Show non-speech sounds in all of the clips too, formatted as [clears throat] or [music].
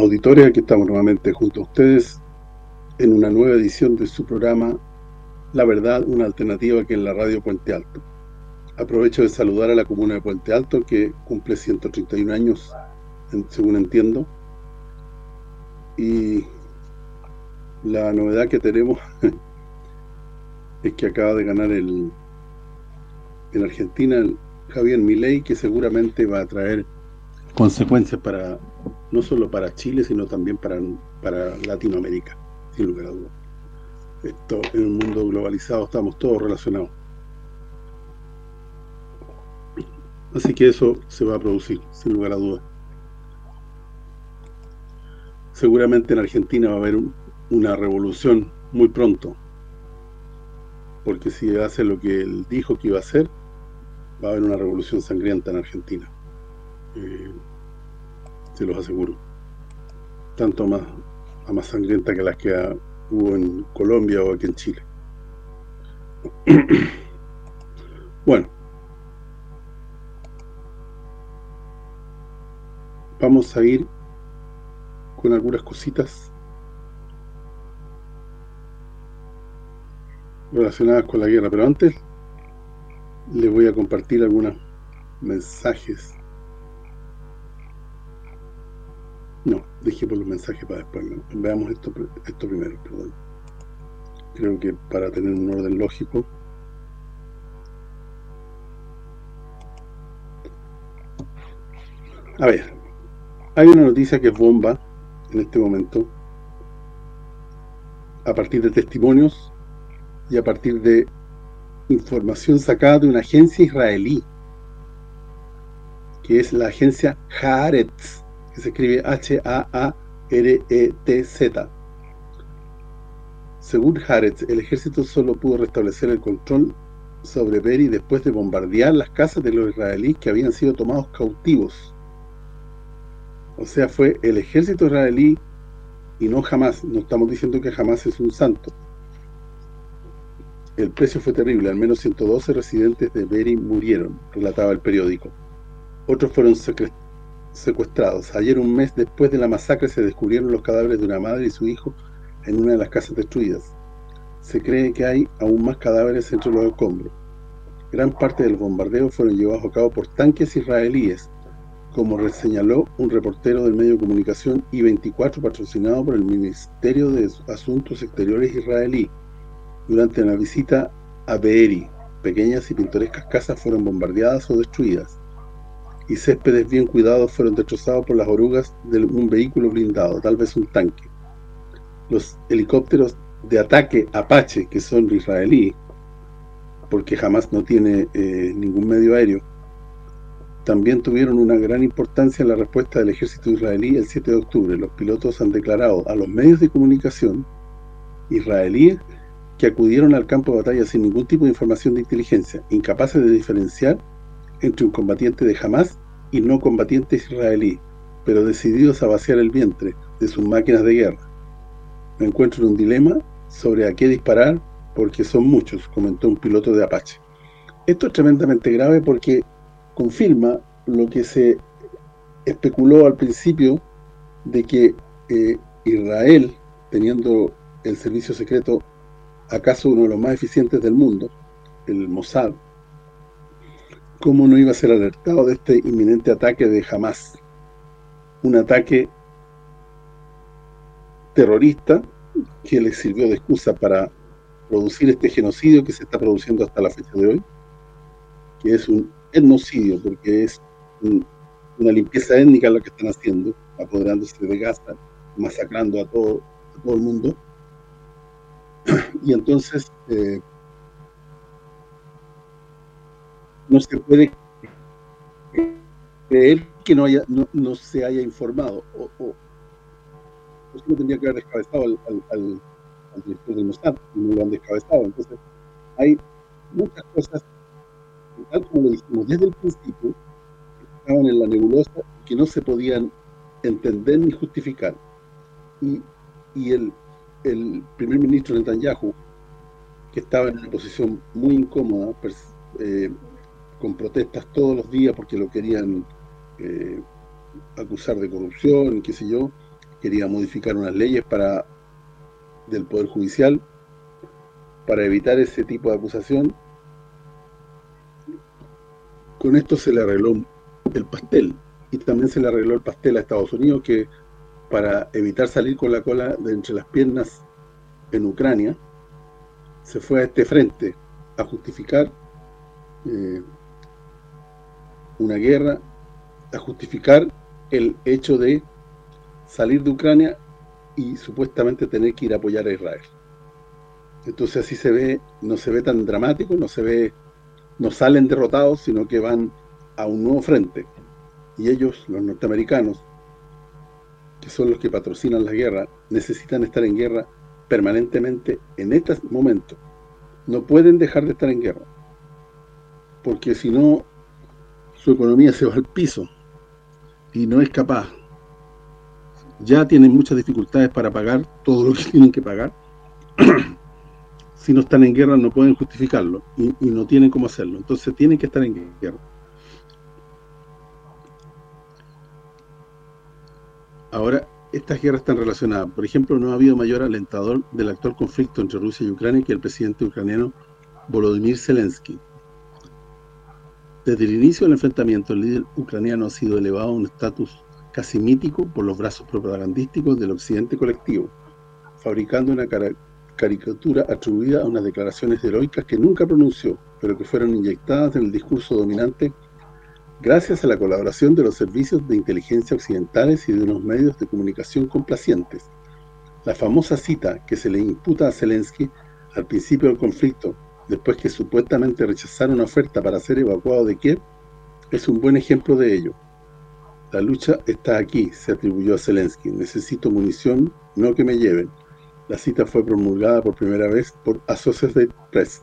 auditores, aquí estamos nuevamente junto a ustedes en una nueva edición de su programa La Verdad, una alternativa que es la radio Puente Alto. Aprovecho de saludar a la comuna de Puente Alto que cumple 131 años, según entiendo. Y la novedad que tenemos [laughs] es que acaba de ganar el en Argentina el Javier Milei, que seguramente va a traer consecuencias para no solo para Chile, sino también para, para Latinoamérica, sin lugar a dudas. En un mundo globalizado estamos todos relacionados. Así que eso se va a producir, sin lugar a dudas. Seguramente en Argentina va a haber una revolución muy pronto. Porque si hace lo que él dijo que iba a hacer, va a haber una revolución sangrienta en Argentina. Eh, se los aseguro. Tanto más, a más sangrienta que las que hubo en Colombia o aquí en Chile. [clears throat] bueno. Vamos a ir con algunas cositas relacionadas con la guerra, pero antes les voy a compartir algunos mensajes No, dejé por los mensajes para después. Veamos esto, primero, perdón. Creo que para tener un orden lógico. A ver, hay una noticia que es bomba en este momento a partir de testimonios y a partir de información sacada de una agencia israelí que es la agencia Haaretz se escribe H-A-A-R-E-T-Z. Según Haaretz, el ejército solo pudo restablecer el control sobre Beri después de bombardear las casas de los israelíes que habían sido tomados cautivos. O sea, fue el ejército israelí y no jamás. No estamos diciendo que jamás es un santo. El precio fue terrible. Al menos 112 residentes de Beri murieron, relataba el periódico. Otros fueron secuestrados. Ayer, un mes después de la masacre, se descubrieron los cadáveres de una madre y su hijo en una de las casas destruidas. Se cree que hay aún más cadáveres entre los escombros. Gran parte del bombardeo fueron llevados a cabo por tanques israelíes, como reseñaló un reportero del medio de comunicación I-24 patrocinado por el Ministerio de Asuntos Exteriores israelí. Durante una visita a Beeri, pequeñas y pintorescas casas fueron bombardeadas o destruidas y céspedes bien cuidados fueron destrozados por las orugas de un vehículo blindado, tal vez un tanque. Los helicópteros de ataque Apache, que son israelíes, porque jamás no tiene eh, ningún medio aéreo, también tuvieron una gran importancia en la respuesta del ejército israelí el 7 de octubre. Los pilotos han declarado a los medios de comunicación israelíes que acudieron al campo de batalla sin ningún tipo de información de inteligencia, incapaces de diferenciar entre un combatiente de Hamas y no combatientes israelí, pero decididos a vaciar el vientre de sus máquinas de guerra. Me encuentro en un dilema sobre a qué disparar porque son muchos, comentó un piloto de Apache. Esto es tremendamente grave porque confirma lo que se especuló al principio de que eh, Israel, teniendo el servicio secreto acaso uno de los más eficientes del mundo, el Mossad, cómo no iba a ser alertado de este inminente ataque de Hamas. Un ataque terrorista que le sirvió de excusa para producir este genocidio que se está produciendo hasta la fecha de hoy, que es un etnocidio, porque es una limpieza étnica lo que están haciendo, apoderándose de Gaza, masacrando a todo, el mundo. [clears throat] Y entonces, eh, no se puede creer que no haya no, se haya informado o, o pues no tendría que haber descabezado al, al, director del Mossad no lo han descabezado. Entonces hay muchas cosas tal como lo dijimos desde el principio que estaban en la nebulosa que no se podían entender ni justificar. Y, y el, el primer ministro Netanyahu que estaba en una posición muy incómoda eh, con protestas todos los días porque lo querían eh, acusar de corrupción, qué sé yo, quería modificar unas leyes para del Poder Judicial para evitar ese tipo de acusación. Con esto se le arregló el pastel y también se le arregló el pastel a Estados Unidos que para evitar salir con la cola de entre las piernas en Ucrania se fue a este frente a justificar eh, una guerra, a justificar el hecho de salir de Ucrania y supuestamente tener que ir a apoyar a Israel. Entonces así se ve, no se ve tan dramático, no se ve, no salen derrotados, sino que van a un nuevo frente. Y ellos, los norteamericanos, que son los que patrocinan la guerra, necesitan estar en guerra permanentemente en estos momentos. No pueden dejar de estar en guerra. Porque si no, su economía se va al piso. Y no es capaz. Ya tienen muchas dificultades para pagar todo lo que [laughs] tienen que pagar. [clears throat] si no están en guerra no pueden justificarlo. Y, no tienen cómo hacerlo. Entonces tienen que estar en guerra. Ahora, estas guerras están relacionadas. Por ejemplo, no ha habido mayor alentador del actual conflicto entre Rusia y Ucrania que el presidente ucraniano Volodymyr Zelensky. Desde el inicio del enfrentamiento, el líder ucraniano ha sido elevado a un estatus casi mítico por los brazos propagandísticos del occidente colectivo, fabricando una caricatura atribuida a unas declaraciones heroicas que nunca pronunció, pero que fueron inyectadas en el discurso dominante gracias a la colaboración de los servicios de inteligencia occidentales y de unos medios de comunicación complacientes. La famosa cita que se le imputa a Zelensky al principio del conflicto, después que supuestamente rechazaron una oferta para ser evacuado de Kiev, es un buen ejemplo de ello. La lucha está aquí, se atribuyó a Zelensky. Necesito munición, no que me lleven. La cita fue promulgada por primera vez por Associated Press,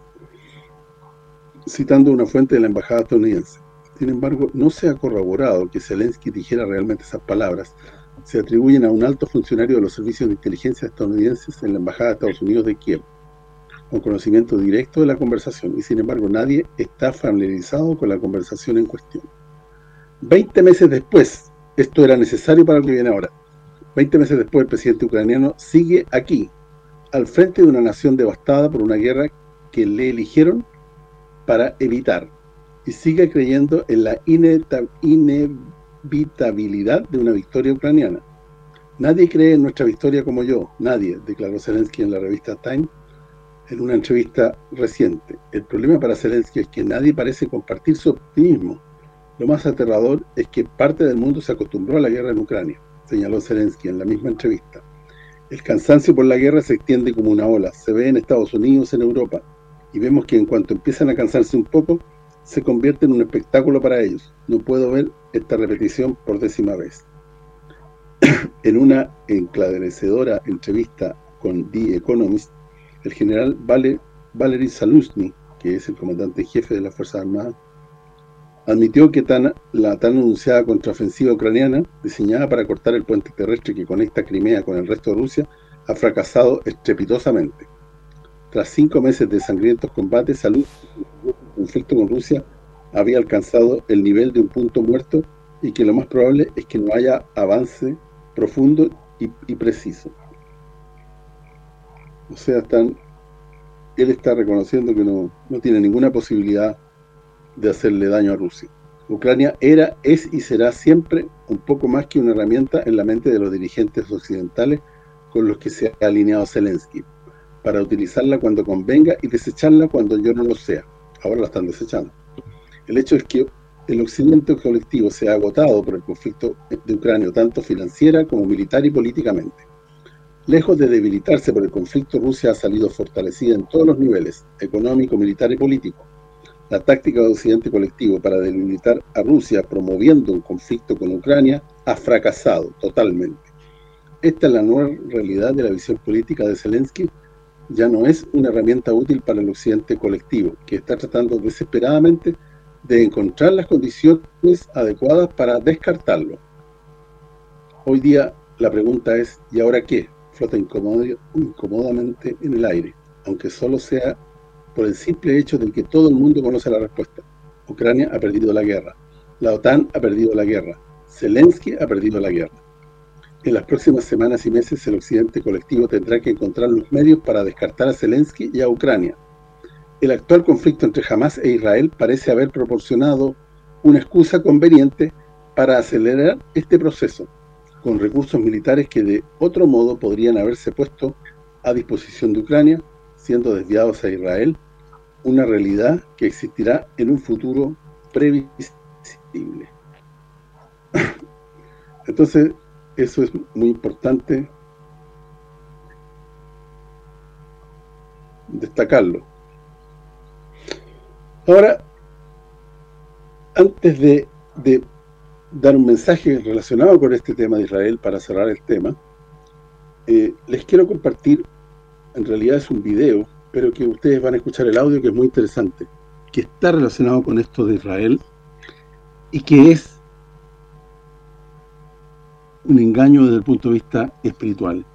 citando una fuente de la embajada estadounidense. Sin embargo, no se ha corroborado que Zelensky dijera realmente esas palabras. Se atribuyen a un alto funcionario de los servicios de inteligencia estadounidenses en la Embajada de Estados Unidos de Kiev, con conocimiento directo de la conversación, y sin embargo nadie está familiarizado con la conversación en cuestión. Veinte meses después, esto era necesario para lo que viene ahora, veinte meses después el presidente ucraniano sigue aquí, al frente de una nación devastada por una guerra que le eligieron para evitar y sigue creyendo en la inevitabilidad de una victoria ucraniana. Nadie cree en nuestra victoria como yo, nadie, declaró Zelensky en la revista Time en una entrevista reciente. El problema para Zelensky es que nadie parece compartir su optimismo. Lo más aterrador es que parte del mundo se acostumbró a la guerra en Ucrania, señaló Zelensky en la misma entrevista. El cansancio por la guerra se extiende como una ola, se ve en Estados Unidos, en Europa, y vemos que en cuanto empiezan a cansarse un poco, se convierte en un espectáculo para ellos. No puedo ver esta repetición por décima vez. [coughs] en una enclarecedora entrevista con The Economist, el general Vale, Valery Saluzny, que es el comandante jefe de las Fuerzas Armadas, admitió que la tan anunciada contraofensiva ucraniana, diseñada para cortar el puente terrestre que conecta Crimea con el resto de Rusia, ha fracasado estrepitosamente. Tras cinco meses de sangrientos combates, Saluzny conflicto con Rusia había alcanzado el nivel de un punto muerto y que lo más probable es que no haya avance profundo y, preciso. O sea, están él está reconociendo que no, no tiene ninguna posibilidad de hacerle daño a Rusia. Ucrania era, es y será siempre un poco más que una herramienta en la mente de los dirigentes occidentales con los que se ha alineado Zelensky, para utilizarla cuando convenga y desecharla cuando yo no lo sea ahora la están desechando. El hecho es que el occidente colectivo se ha agotado por el conflicto de Ucrania, tanto financiera como militar y políticamente. Lejos de debilitarse por el conflicto, Rusia ha salido fortalecida en todos los niveles, económico, militar y político. La táctica del occidente colectivo para debilitar a Rusia promoviendo un conflicto con Ucrania ha fracasado totalmente. Esta es la nueva realidad de la visión política de Zelensky ya no es una herramienta útil para el occidente colectivo, que está tratando desesperadamente de encontrar las condiciones adecuadas para descartarlo. Hoy día la pregunta es, ¿y ahora qué? Flota incómodamente en el aire, aunque solo sea por el simple hecho de que todo el mundo conoce la respuesta. Ucrania ha perdido la guerra, la OTAN ha perdido la guerra, Zelensky ha perdido la guerra. En las próximas semanas y meses el occidente colectivo tendrá que encontrar los medios para descartar a Zelensky y a Ucrania. El actual conflicto entre Hamas e Israel parece haber proporcionado una excusa conveniente para acelerar este proceso, con recursos militares que de otro modo podrían haberse puesto a disposición de Ucrania, siendo desviados a Israel, una realidad que existirá en un futuro previsible. [laughs] Entonces, eso es muy importante destacarlo. Ahora, antes de, dar un mensaje relacionado con este tema de Israel para cerrar el tema, eh, les quiero compartir, en realidad es un video, pero que ustedes van a escuchar el audio que es muy interesante, que está relacionado con esto de Israel y que es un engaño desde el punto de vista espiritual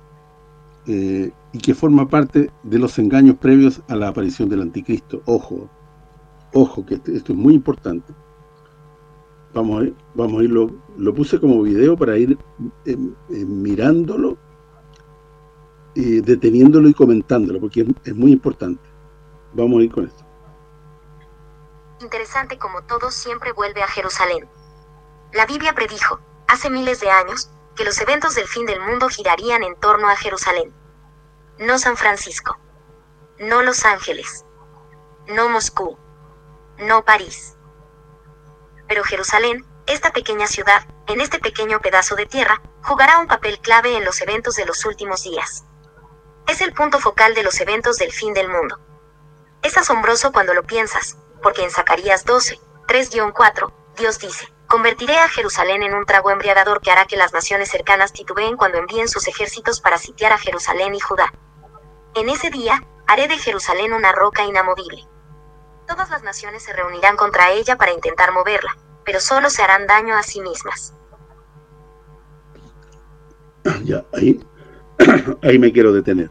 eh, y que forma parte de los engaños previos a la aparición del anticristo. Ojo, ojo, que esto es muy importante vamos a vamos a irlo, lo puse como video para ir eh, eh, mirándolo, y deteniéndolo y comentándolo, porque es, muy importante. Vamos a ir con esto. Interesante como todo siempre vuelve a Jerusalén. La Biblia predijo, hace miles de años, que los eventos del fin del mundo girarían en torno a Jerusalén. No San Francisco. No Los Ángeles. No Moscú. No París pero Jerusalén, esta pequeña ciudad, en este pequeño pedazo de tierra, jugará un papel clave en los eventos de los últimos días. Es el punto focal de los eventos del fin del mundo. Es asombroso cuando lo piensas, porque en Zacarías 12, 3-4, Dios dice, convertiré a Jerusalén en un trago embriagador que hará que las naciones cercanas titubeen cuando envíen sus ejércitos para sitiar a Jerusalén y Judá. En ese día, haré de Jerusalén una roca inamovible. Todas las naciones se reunirán contra ella para intentar moverla, pero solo se harán daño a sí mismas. [coughs] Ya, ahí, [coughs] ahí me quiero detener.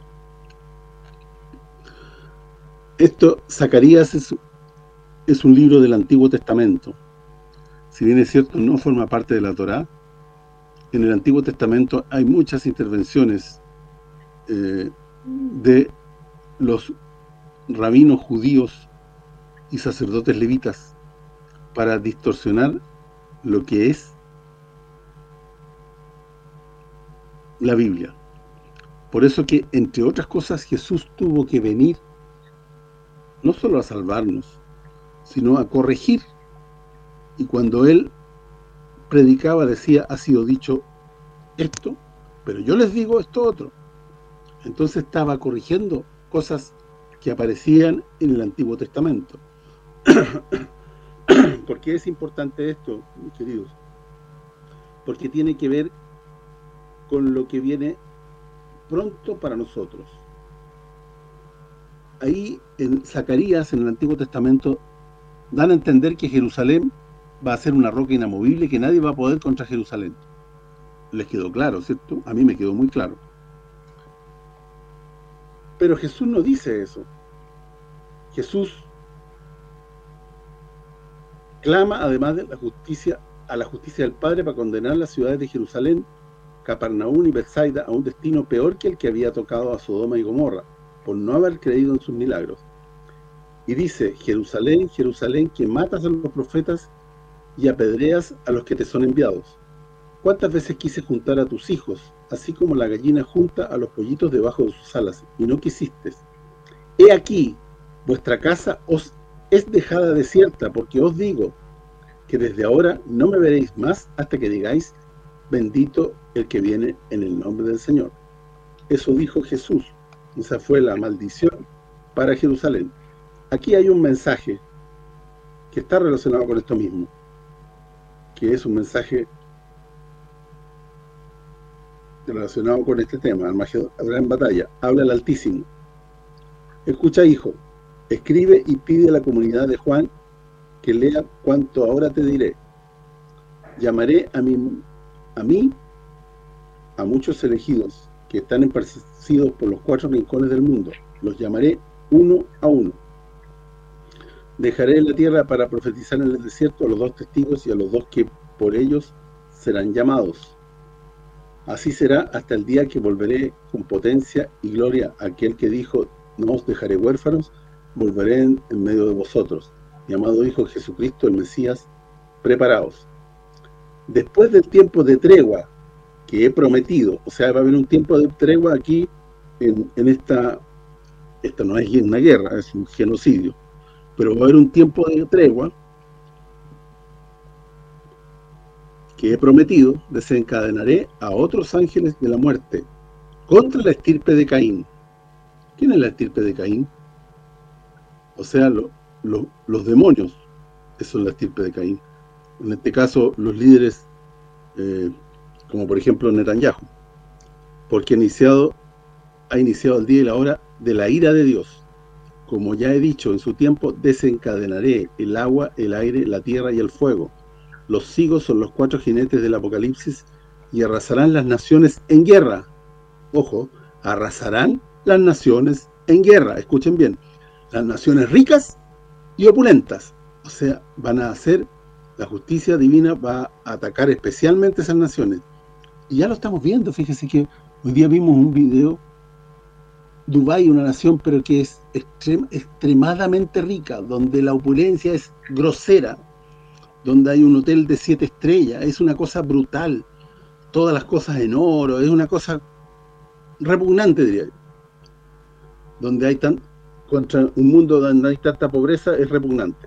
Esto, Zacarías es, un libro del Antiguo Testamento. Si bien es cierto, no forma parte de la Torá, en el Antiguo Testamento hay muchas intervenciones eh, de los rabinos judíos y sacerdotes levitas para distorsionar lo que es la Biblia. Por eso que, entre otras cosas, Jesús tuvo que venir no solo a salvarnos, sino a corregir. Y cuando Él predicaba, decía, ha sido dicho esto, pero yo les digo esto otro. Entonces estaba corrigiendo cosas que aparecían en el Antiguo Testamento. [coughs] ¿Por qué es importante esto, mis queridos? Porque tiene que ver con lo que viene pronto para nosotros. Ahí en Zacarías, en el Antiguo Testamento, dan a entender que Jerusalén va a ser una roca inamovible que nadie va a poder contra Jerusalén. Les quedó claro, ¿cierto? A mí me quedó muy claro. Pero Jesús no dice eso. Jesús clama además de la justicia a la justicia del Padre para condenar las ciudades de Jerusalén, Capernaum y Bethsaida a un destino peor que el que había tocado a Sodoma y Gomorra, por no haber creído en sus milagros. Y dice, Jerusalén, Jerusalén, que matas a los profetas y apedreas a los que te son enviados. ¿Cuántas veces quise juntar a tus hijos, así como la gallina junta a los pollitos debajo de sus alas, y no quisiste? He aquí, vuestra casa os es dejada desierta, porque os digo que desde ahora no me veréis más hasta que digáis, bendito el que viene en el nombre del Señor. Eso dijo Jesús. Esa fue la maldición para Jerusalén. Aquí hay un mensaje que está relacionado con esto mismo, que es un mensaje relacionado con este tema, habrá en batalla, habla el Altísimo. Escucha, hijo, Escribe y pide a la comunidad de Juan que lea cuanto ahora te diré. Llamaré a mí, a a muchos elegidos que están esparcidos por los cuatro rincones del mundo. Los llamaré uno a uno. Dejaré la tierra para profetizar en el desierto a los dos testigos y a los dos que por ellos serán llamados. Así será hasta el día que volveré con potencia y gloria aquel que dijo, no os dejaré huérfanos, volveré en, medio de vosotros. Mi amado Hijo Jesucristo, el Mesías, preparaos. Después del tiempo de tregua que he prometido, o sea, va a haber un tiempo de tregua aquí en, esta, esta no es una guerra, es un genocidio, pero va a haber un tiempo de tregua que he prometido, desencadenaré a otros ángeles de la muerte contra la estirpe de Caín. ¿Quién es la estirpe de Caín? O sea, los demonios, eso es la estirpe de Caín. En este caso, los líderes, eh, como por ejemplo Netanyahu, porque ha iniciado, ha iniciado el día y la hora de la ira de Dios. Como ya he dicho en su tiempo, desencadenaré el agua, el aire, la tierra y el fuego los sigos son los cuatro jinetes del Apocalipsis y arrasarán las naciones en guerra. Ojo, arrasarán las naciones en guerra. Escuchen bien. Las naciones ricas y opulentas. O sea, van a hacer, la justicia divina va a atacar especialmente esas naciones. Y ya lo estamos viendo. Fíjese que hoy día vimos un video Dubái, una nación pero que es extremadamente rica, donde la opulencia es grosera, donde hay un hotel de siete estrellas, es una cosa brutal, todas las cosas en oro, es una cosa repugnante, diría yo. Donde hay tan contra un mundo donde hay tanta pobreza, es repugnante.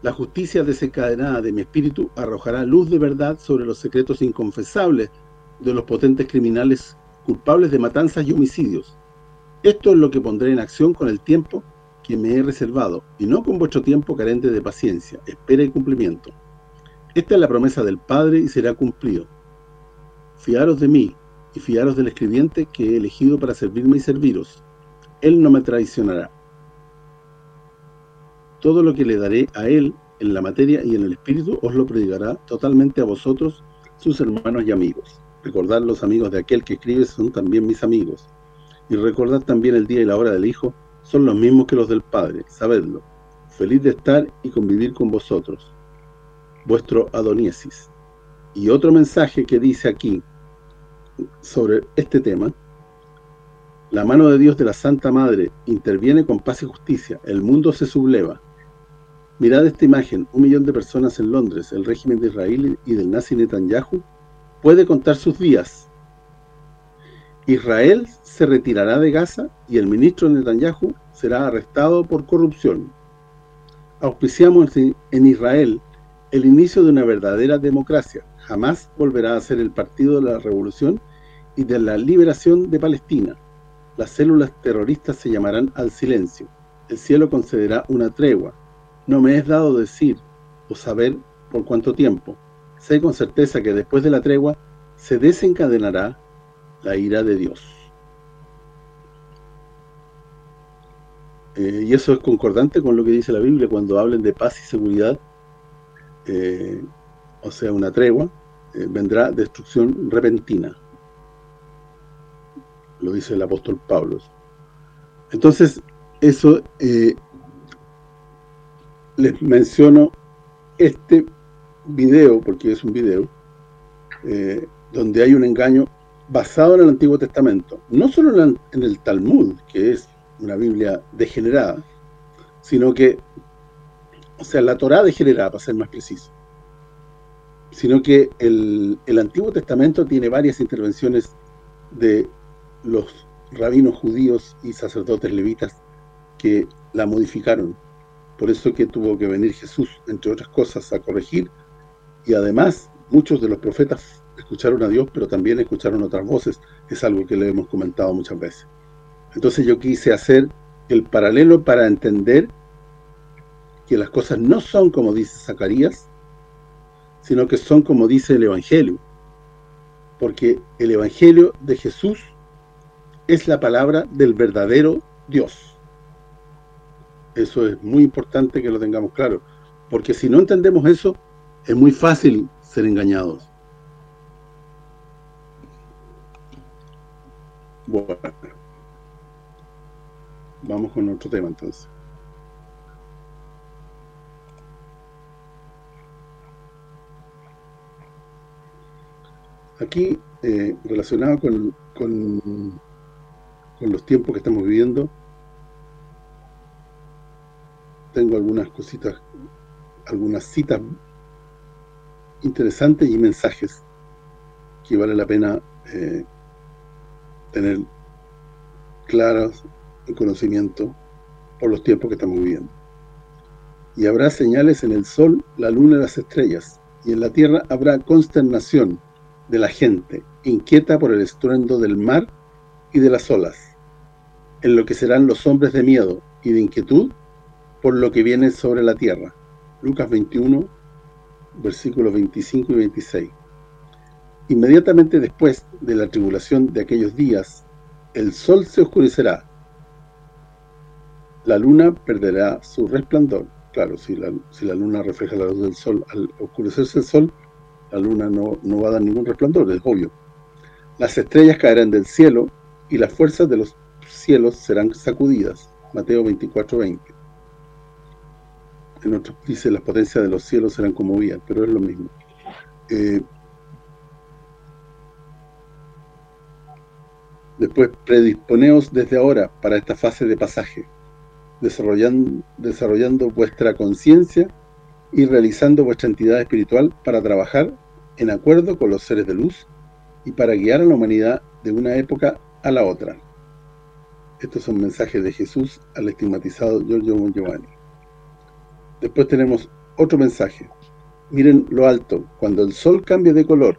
La justicia desencadenada de mi espíritu arrojará luz de verdad sobre los secretos inconfesables de los potentes criminales culpables de matanzas y homicidios. Esto es lo que pondré en acción con el tiempo que me he reservado, y no con vuestro tiempo carente de paciencia, espera y cumplimiento. Esta es la promesa del Padre y será cumplido. Fiaros de mí, y fiaros del escribiente que he elegido para servirme y serviros. Él no me traicionará. Todo lo que le daré a él en la materia y en el espíritu os lo predicará totalmente a vosotros, sus hermanos y amigos. Recordad los amigos de aquel que escribe son también mis amigos. Y recordad también el día y la hora del Hijo, son los mismos que los del Padre, sabedlo. Feliz de estar y convivir con vosotros. Vuestro Adoniesis. Y otro mensaje que dice aquí sobre este tema, la mano de Dios de la Santa Madre interviene con paz y justicia, el mundo se subleva. Mirad esta imagen, un millón de personas en Londres, el régimen de Israel y del nazi Netanyahu, puede contar sus días. Israel se retirará de Gaza y el ministro Netanyahu será arrestado por corrupción. Auspiciamos en Israel el inicio de una verdadera democracia. Jamás volverá a ser el partido de la revolución y de la liberación de Palestina. Las células terroristas se llamarán al silencio. El cielo concederá una tregua. No me es dado decir o saber por cuánto tiempo. Sé con certeza que después de la tregua se desencadenará la ira de Dios. Eh, y eso es concordante con lo que dice la Biblia cuando hablen de paz y seguridad, eh, o sea, una tregua, eh, vendrá destrucción repentina. Lo dice el apóstol Pablo. Entonces, eso les menciono este video, porque es un video, donde hay un engaño basado en el Antiguo Testamento, no solo en el Talmud, que es una Biblia degenerada, sino que, o sea, la Torá degenerada, para ser más preciso, sino que el, el Antiguo Testamento tiene varias intervenciones de los rabinos judíos y sacerdotes levitas que la modificaron. Por eso que tuvo que venir Jesús, entre otras cosas, a corregir. Y además, muchos de los profetas escucharon a Dios, pero también escucharon otras voces. Es algo que le hemos comentado muchas veces. Entonces yo quise hacer el paralelo para entender que las cosas no son como dice Zacarías, sino que son como dice el Evangelio. Porque el Evangelio de Jesús es la palabra del verdadero Dios. Eso es muy importante que lo tengamos claro. Porque si no entendemos eso, es muy fácil ser engañados. Bueno. Vamos con otro tema entonces. Aquí, eh, relacionado con, con, con los tiempos que estamos viviendo, tengo algunas cositas, algunas citas interesantes y mensajes que vale la pena eh, tener claros el conocimiento por los tiempos que estamos viviendo. Y habrá señales en el sol, la luna y las estrellas, y en la tierra habrá consternación de la gente, inquieta por el estruendo del mar y de las olas, en lo que serán los hombres de miedo y de inquietud por lo que viene sobre la tierra. Lucas 21, versículos 25 y 26. Inmediatamente después de la tribulación de aquellos días, el sol se oscurecerá, la luna perderá su resplandor. Claro, si la, si la luna refleja la luz del sol, al oscurecerse el sol, la luna no, no va a dar ningún resplandor, es obvio. Las estrellas caerán del cielo y las fuerzas de los cielos serán sacudidas. Mateo 24, 20 en otros dice las potencias de los cielos serán conmovidas, pero es lo mismo. Eh, después, predisponeos desde ahora para esta fase de pasaje, desarrollando, desarrollando vuestra conciencia y realizando vuestra entidad espiritual para trabajar en acuerdo con los seres de luz y para guiar a la humanidad de una época a la otra. Estos son mensajes de Jesús al estigmatizado Giorgio Giovanni. Después tenemos otro mensaje. Miren lo alto, cuando el sol cambie de color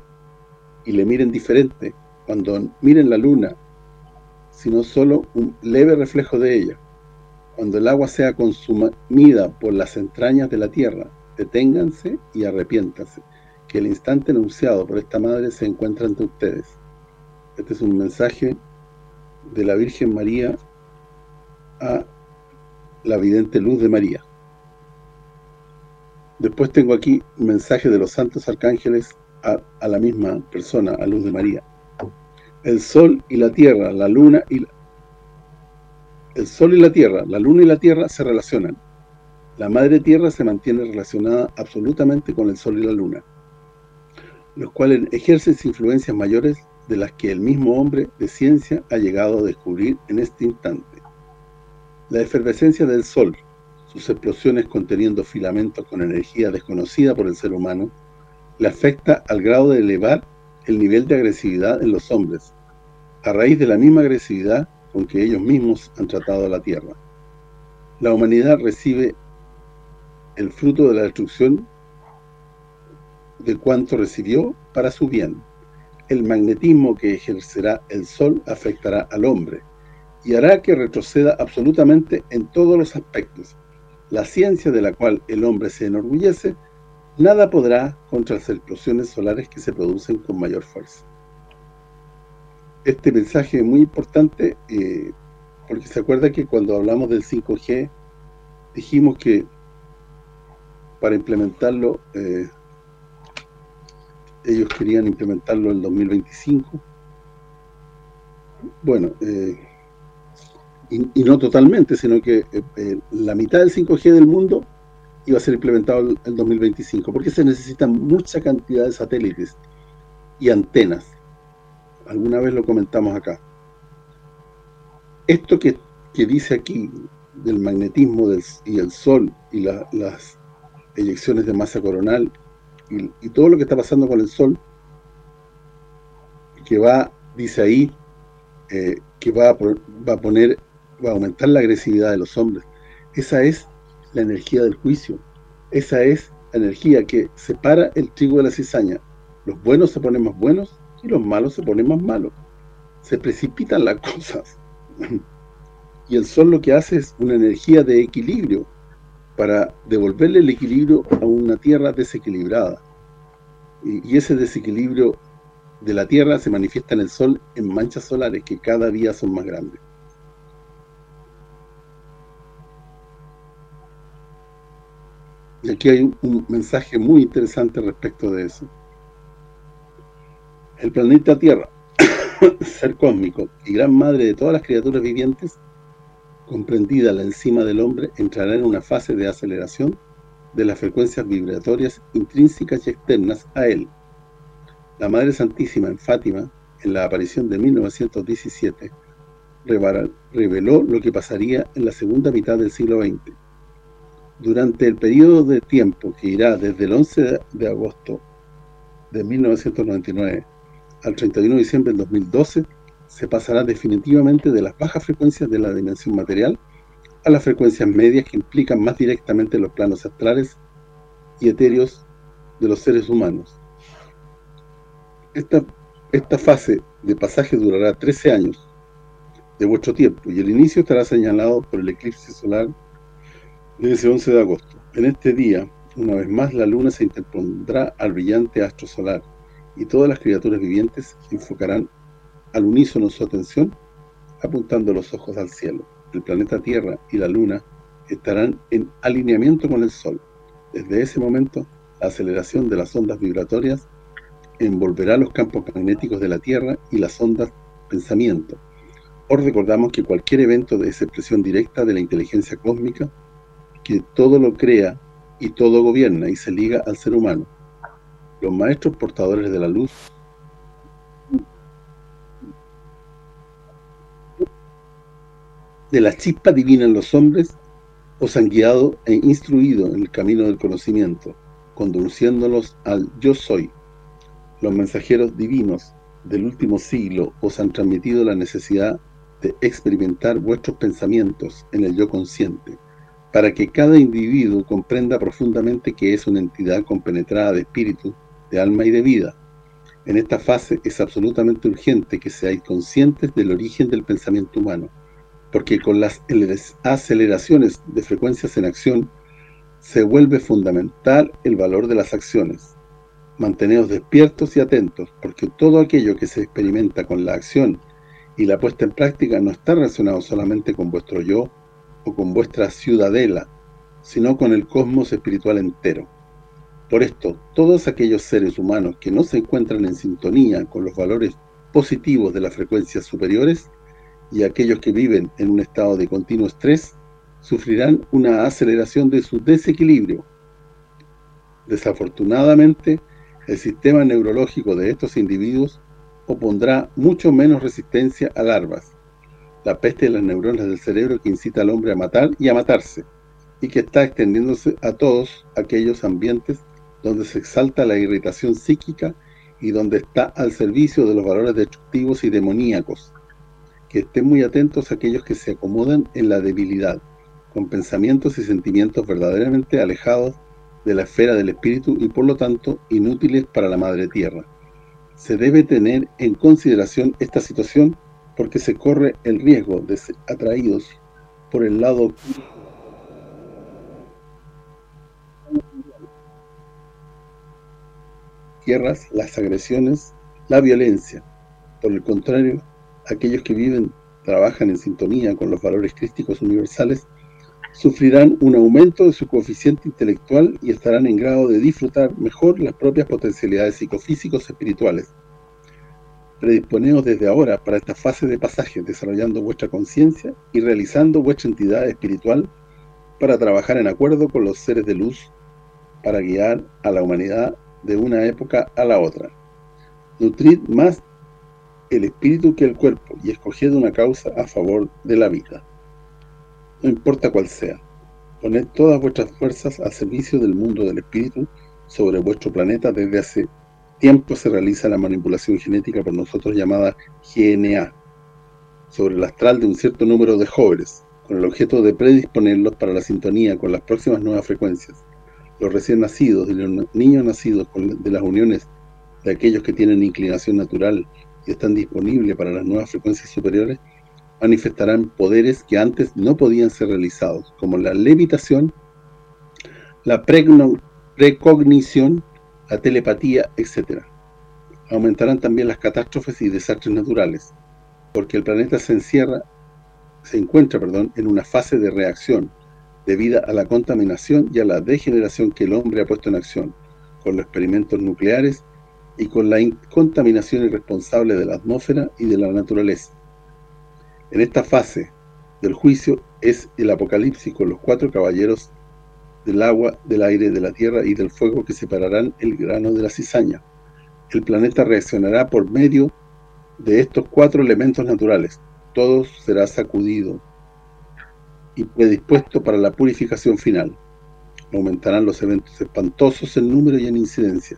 y le miren diferente, cuando miren la luna, sino solo un leve reflejo de ella, cuando el agua sea consumida por las entrañas de la tierra, deténganse y arrepiéntanse, que el instante anunciado por esta madre se encuentra ante ustedes. Este es un mensaje de la Virgen María a la vidente luz de María. Después tengo aquí un mensaje de los santos arcángeles a, la misma persona, a luz de María. El sol y la tierra, la luna y la, el sol y la tierra, la luna y la tierra se relacionan. La madre tierra se mantiene relacionada absolutamente con el sol y la luna, los cuales ejercen influencias mayores de las que el mismo hombre de ciencia ha llegado a descubrir en este instante. La efervescencia del sol, sus explosiones conteniendo filamentos con energía desconocida por el ser humano, le afecta al grado de elevar el nivel de agresividad en los hombres, a raíz de la misma agresividad con que ellos mismos han tratado a la Tierra. La humanidad recibe el fruto de la destrucción de cuanto recibió para su bien. El magnetismo que ejercerá el Sol afectará al hombre y hará que retroceda absolutamente en todos los aspectos, la ciencia de la cual el hombre se enorgullece, nada podrá contra las explosiones solares que se producen con mayor fuerza. Este mensaje es muy importante eh, porque se acuerda que cuando hablamos del 5G dijimos que para implementarlo eh, ellos querían implementarlo en 2025 bueno, eh, y, no totalmente, sino que eh, eh, la mitad del 5G del mundo iba a ser implementado en 2025, porque se necesita mucha cantidad de satélites y antenas. Alguna vez lo comentamos acá. Esto que, dice aquí del magnetismo y el Sol y las eyecciones de masa coronal y, todo lo que está pasando con el Sol, que va, dice ahí, eh, que va va a poner va a aumentar la agresividad de los hombres. Esa es la energía del juicio. Esa es la energía que separa el trigo de la cizaña. Los buenos se ponen más buenos y los malos se ponen más malos. Se precipitan las [laughs] cosas. Y el sol lo que hace es una energía de equilibrio para devolverle el equilibrio a una tierra desequilibrada. Y, ese desequilibrio de la tierra se manifiesta en el sol en manchas solares que cada día son más grandes. Y aquí hay un, mensaje muy interesante respecto de eso. El planeta Tierra, [coughs] ser cósmico y gran madre de todas las criaturas vivientes, comprendida la encima del hombre, entrará en una fase de aceleración de las frecuencias vibratorias intrínsecas y externas a él. La Madre Santísima en Fátima, en la aparición de 1917, reveló lo que pasaría en la segunda mitad del siglo XX. Durante el periodo de tiempo que irá desde el 11 de agosto de 1999 al 31 de diciembre del 2012, se pasará definitivamente de las bajas frecuencias de la dimensión material a las frecuencias medias que implican más directamente los planos astrales y etéreos de los seres humanos. Esta, esta fase de pasaje durará 13 años de vuestro tiempo y el inicio estará señalado por el eclipse solar de ese 11 de agosto. En este día, una vez más, la luna se interpondrá al brillante astro solar y todas las criaturas vivientes enfocarán al unísono su atención apuntando los ojos al cielo. El planeta Tierra y la luna estarán en alineamiento con el Sol. Desde ese momento, la aceleración de las ondas vibratorias envolverá los campos magnéticos de la Tierra y las ondas pensamiento. Os recordamos que cualquier evento de expresión directa de la inteligencia cósmica, que todo lo crea y todo gobierna y se liga al ser humano. Los maestros portadores de la luz de la chispa divina en los hombres os han guiado e instruido en el camino del conocimiento, conduciéndolos al Yo Soy. Los mensajeros divinos del último siglo os han transmitido la necesidad de experimentar vuestros pensamientos en el yo consciente, para que cada individuo comprenda profundamente que es una entidad compenetrada de espíritu, de alma y de vida. En esta fase es absolutamente urgente que seáis conscientes del origen del pensamiento humano, porque con las aceleraciones de frecuencias en acción se vuelve fundamental el valor de las acciones. Manteneos despiertos y atentos, porque todo aquello que se experimenta con la acción y la puesta en práctica no está relacionado solamente con vuestro yo o con vuestra ciudadela, sino con el cosmos espiritual entero. Por esto, todos aquellos seres humanos que no se encuentran en sintonía con los valores positivos de las frecuencias superiores y aquellos que viven en un estado de continuo estrés sufrirán una aceleración de su desequilibrio. Desafortunadamente, el sistema neurológico de estos individuos opondrá mucho menos resistencia a larvas, la peste de las neuronas del cerebro que incita al hombre a matar y a matarse, y que está extendiéndose a todos aquellos ambientes donde se exalta la irritación psíquica y donde está al servicio de los valores destructivos y demoníacos, que estén muy atentos aquellos que se acomodan en la debilidad, con pensamientos y sentimientos verdaderamente alejados de la esfera del espíritu y por lo tanto inútiles para la Madre Tierra. Se debe tener en consideración esta situación porque se corre el riesgo de ser atraídos por el lado tierras, las agresiones, la violencia. Por el contrario, aquellos que viven, trabajan en sintonía con los valores crísticos universales, sufrirán un aumento de su coeficiente intelectual y estarán en grado de disfrutar mejor las propias potencialidades psicofísicos espirituales. Predisponeos desde ahora para esta fase de pasaje, desarrollando vuestra conciencia y realizando vuestra entidad espiritual para trabajar en acuerdo con los seres de luz para guiar a la humanidad de una época a la otra. Nutrid más el espíritu que el cuerpo y escoged una causa a favor de la vida. No importa cuál sea, poned todas vuestras fuerzas al servicio del mundo del espíritu sobre vuestro planeta. Desde hace tiempo se realiza la manipulación genética por nosotros llamada GNA sobre el astral de un cierto número de jóvenes, con el objeto de predisponerlos para la sintonía con las próximas nuevas frecuencias. Los recién nacidos y los niños nacidos de las uniones de aquellos que tienen inclinación natural y están disponibles para las nuevas frecuencias superiores, manifestarán poderes que antes no podían ser realizados, como la levitación, la precognición, la telepatía, etc. Aumentarán también las catástrofes y desastres naturales, porque el planeta se encierra se encuentra, perdón, en una fase de reacción debido a la contaminación y a la degeneración que el hombre ha puesto en acción, con los experimentos nucleares y con la contaminación irresponsable de la atmósfera y de la naturaleza. En esta fase del juicio es el apocalipsis con los cuatro caballeros del agua, del aire, de la tierra y del fuego que separarán el grano de la cizaña. el planeta reaccionará por medio de estos cuatro elementos naturales. Todo será sacudido y predispuesto para la purificación final. Aumentarán los eventos espantosos en número y en incidencia,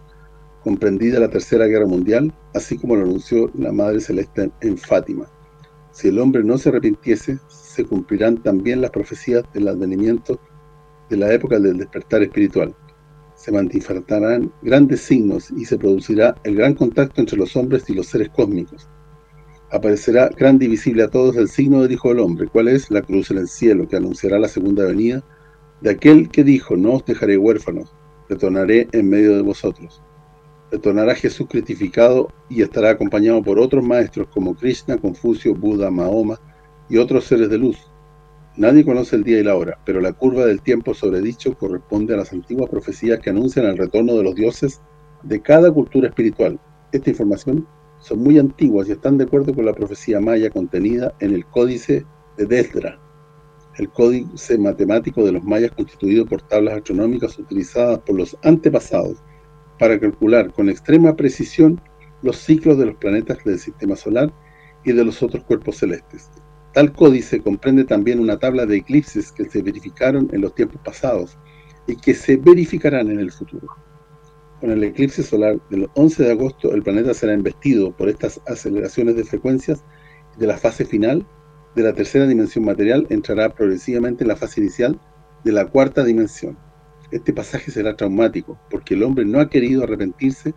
comprendida la Tercera Guerra Mundial, así como lo anunció la Madre Celeste en Fátima. Si el hombre no se arrepintiese, se cumplirán también las profecías del advenimiento de la época del despertar espiritual. Se manifestarán grandes signos y se producirá el gran contacto entre los hombres y los seres cósmicos. Aparecerá grande y visible a todos el signo del Hijo del Hombre, cuál es la cruz en el cielo, que anunciará la segunda venida de aquel que dijo, no os dejaré huérfanos, retornaré en medio de vosotros. Retornará Jesús crucificado y estará acompañado por otros maestros como Krishna, Confucio, Buda, Mahoma y otros seres de luz, Nadie conoce el día y la hora, pero la curva del tiempo sobre dicho corresponde a las antiguas profecías que anuncian el retorno de los dioses de cada cultura espiritual. Esta información son muy antiguas y están de acuerdo con la profecía maya contenida en el Códice de Desdra, el códice matemático de los mayas constituido por tablas astronómicas utilizadas por los antepasados para calcular con extrema precisión los ciclos de los planetas del sistema solar y de los otros cuerpos celestes. Tal códice comprende también una tabla de eclipses que se verificaron en los tiempos pasados y que se verificarán en el futuro. Con el eclipse solar del 11 de agosto, el planeta será investido por estas aceleraciones de frecuencias de la fase final de la tercera dimensión material entrará progresivamente en la fase inicial de la cuarta dimensión. Este pasaje será traumático, porque el hombre no ha querido arrepentirse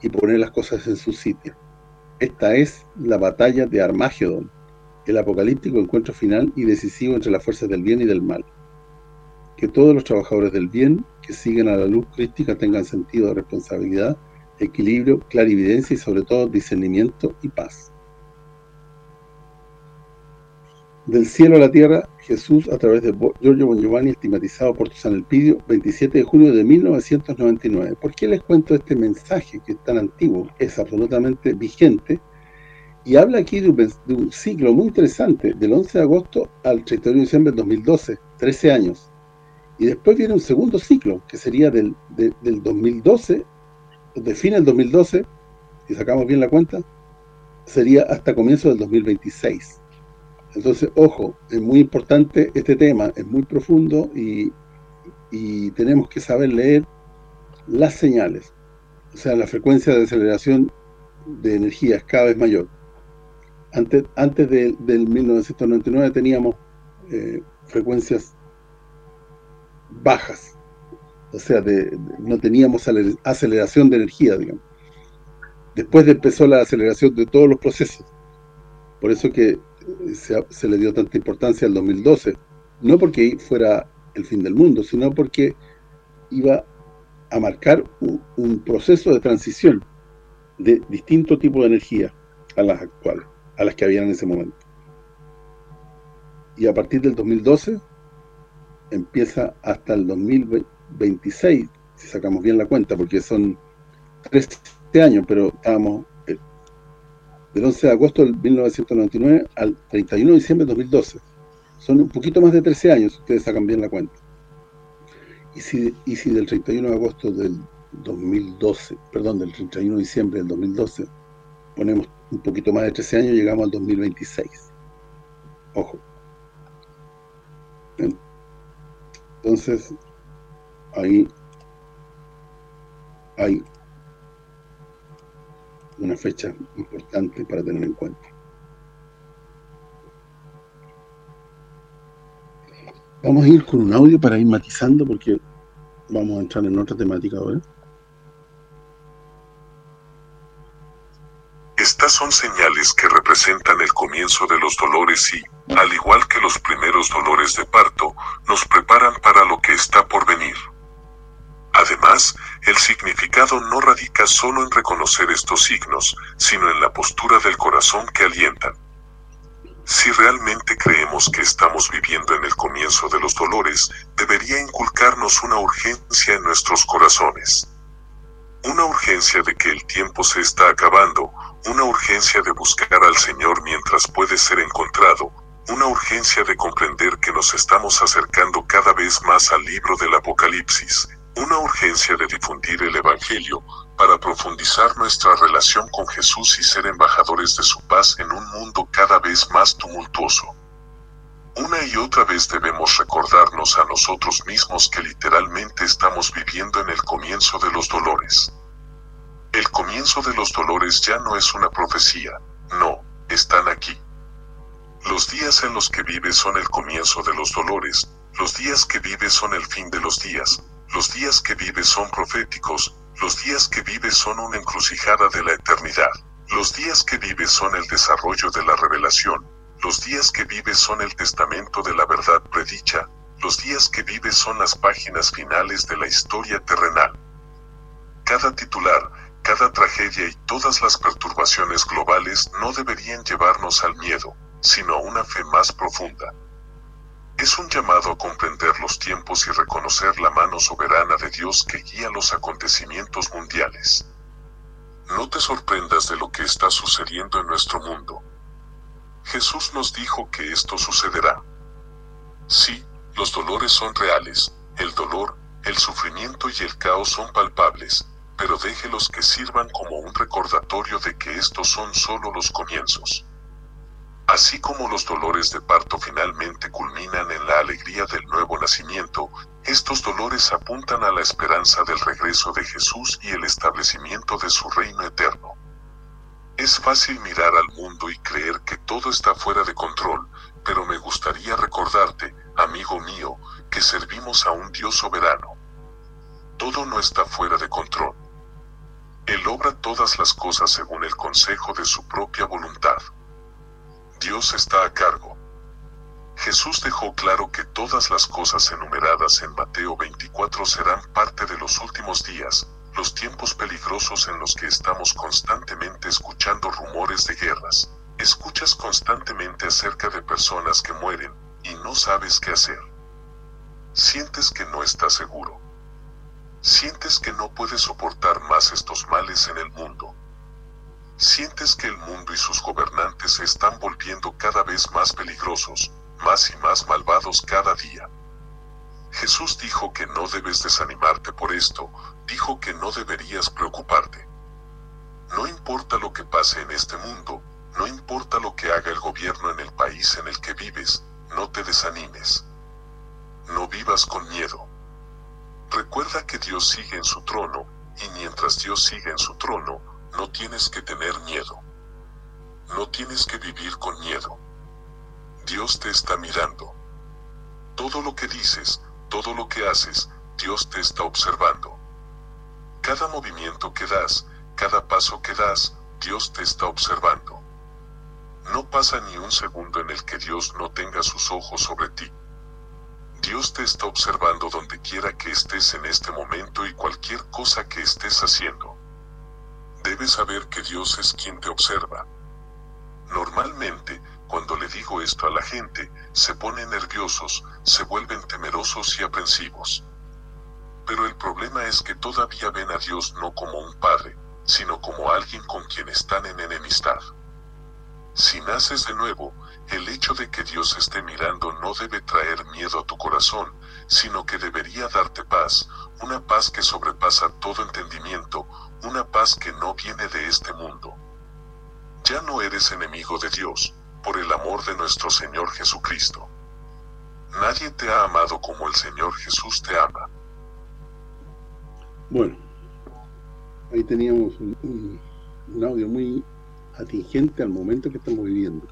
y poner las cosas en su sitio. Esta es la batalla de Armagedón, el apocalíptico encuentro final y decisivo entre las fuerzas del bien y del mal. Que todos los trabajadores del bien que siguen a la luz crística tengan sentido de responsabilidad, equilibrio, clarividencia y sobre todo discernimiento y paz. Del cielo a la tierra, Jesús a través de Giorgio Bon Giovanni, estigmatizado por San Elpidio, 27 de junio de 1999. ¿Por qué les cuento este mensaje que es tan antiguo? Es absolutamente vigente y habla aquí de un, ciclo muy interesante, del 11 de agosto al 31 de diciembre del 2012, 13 años. Y después viene un segundo ciclo, que sería del, del 2012, de fin del 2012, si sacamos bien la cuenta, sería hasta comienzo del 2026. Entonces, ojo, es muy importante este tema, es muy profundo y, y tenemos que saber leer las señales. O sea, la frecuencia de aceleración de energía es cada vez mayor antes, antes de, del 1999 teníamos eh, frecuencias bajas, o sea, no teníamos aceleración de energía, digamos. Después empezó la aceleración de todos los procesos. Por eso que se, le dio tanta importancia al 2012. No porque fuera el fin del mundo, sino porque iba a marcar un proceso de transición de distinto tipo de energía a las actuales a las que habían en ese momento. Y a partir del 2012 empieza hasta el 2026, si sacamos bien la cuenta, porque son 13 años, pero estábamos del 11 de agosto del 1999 al 31 de diciembre del 2012. Son un poquito más de 13 años, ustedes sacan bien la cuenta. Y si, y si del 31 de agosto del 2012, perdón, del 31 de diciembre del 2012, ponemos un poquito más de 13 años, llegamos al 2026. Ojo. Entonces, ahí hay una fecha importante para tener en cuenta. Vamos a ir con un audio para ir matizando porque vamos a entrar en otra temática ahora. Estas son señales que representan el comienzo de los dolores y, al igual que los primeros dolores de parto, nos preparan para lo que está por venir. Además, el significado no radica solo en reconocer estos signos, sino en la postura del corazón que alientan. Si realmente creemos que estamos viviendo en el comienzo de los dolores, debería inculcarnos una urgencia en nuestros corazones. Una urgencia de que el tiempo se está acabando, una urgencia de buscar al Señor mientras puede ser encontrado, una urgencia de comprender que nos estamos acercando cada vez más al libro del Apocalipsis, Una urgencia de difundir el Evangelio para profundizar nuestra relación con Jesús y ser embajadores de su paz en un mundo cada vez más tumultuoso. Una y otra vez debemos recordarnos a nosotros mismos que literalmente estamos viviendo en el comienzo de los dolores. El comienzo de los dolores ya no es una profecía, no, están aquí. Los días en los que vives son el comienzo de los dolores, los días que vives son el fin de los días, los días que vives son proféticos, los días que vives son una encrucijada de la eternidad, los días que vives son el desarrollo de la revelación, los días que vives son el testamento de la verdad predicha, los días que vives son las páginas finales de la historia terrenal. Cada titular, cada tragedia y todas las perturbaciones globales no deberían llevarnos al miedo, sino a una fe más profunda. Es un llamado a comprender los tiempos y reconocer la mano soberana de Dios que guía los acontecimientos mundiales. No te sorprendas de lo que está sucediendo en nuestro mundo. Jesús nos dijo que esto sucederá. Sí, los dolores son reales, el dolor, el sufrimiento y el caos son palpables, pero déjelos que sirvan como un recordatorio de que estos son solo los comienzos. Así como los dolores de parto finalmente culminan en la alegría del nuevo nacimiento, estos dolores apuntan a la esperanza del regreso de Jesús y el establecimiento de su reino eterno. Es fácil mirar al mundo y creer que todo está fuera de control, pero me gustaría recordarte, amigo mío, que servimos a un Dios soberano. Todo no está fuera de control. Él obra todas las cosas según el consejo de su propia voluntad. Dios está a cargo. Jesús dejó claro que todas las cosas enumeradas en Mateo 24 serán parte de los últimos días, los tiempos peligrosos en los que estamos constantemente escuchando rumores de guerras. Escuchas constantemente acerca de personas que mueren y no sabes qué hacer. Sientes que no estás seguro. Sientes que no puedes soportar más estos males en el mundo. Sientes que el mundo y sus gobernantes se están volviendo cada vez más peligrosos, más y más malvados cada día. Jesús dijo que no debes desanimarte por esto, dijo que no deberías preocuparte. No importa lo que pase en este mundo, no importa lo que haga el gobierno en el país en el que vives, no te desanimes. No vivas con miedo. Recuerda que Dios sigue en su trono, y mientras Dios sigue en su trono, no tienes que tener miedo. No tienes que vivir con miedo. Dios te está mirando. Todo lo que dices, todo lo que haces, Dios te está observando. Cada movimiento que das, cada paso que das, Dios te está observando. No pasa ni un segundo en el que Dios no tenga sus ojos sobre ti. Dios te está observando donde quiera que estés en este momento y cualquier cosa que estés haciendo. Debes saber que Dios es quien te observa. Normalmente, cuando le digo esto a la gente, se ponen nerviosos, se vuelven temerosos y aprensivos. Pero el problema es que todavía ven a Dios no como un padre, sino como alguien con quien están en enemistad. Si naces de nuevo, el hecho de que Dios esté mirando no debe traer miedo a tu corazón, sino que debería darte paz, una paz que sobrepasa todo entendimiento, una paz que no viene de este mundo. Ya no eres enemigo de Dios, por el amor de nuestro Señor Jesucristo. Nadie te ha amado como el Señor Jesús te ama. Bueno, ahí teníamos un, audio muy atingente al momento que estamos viviendo.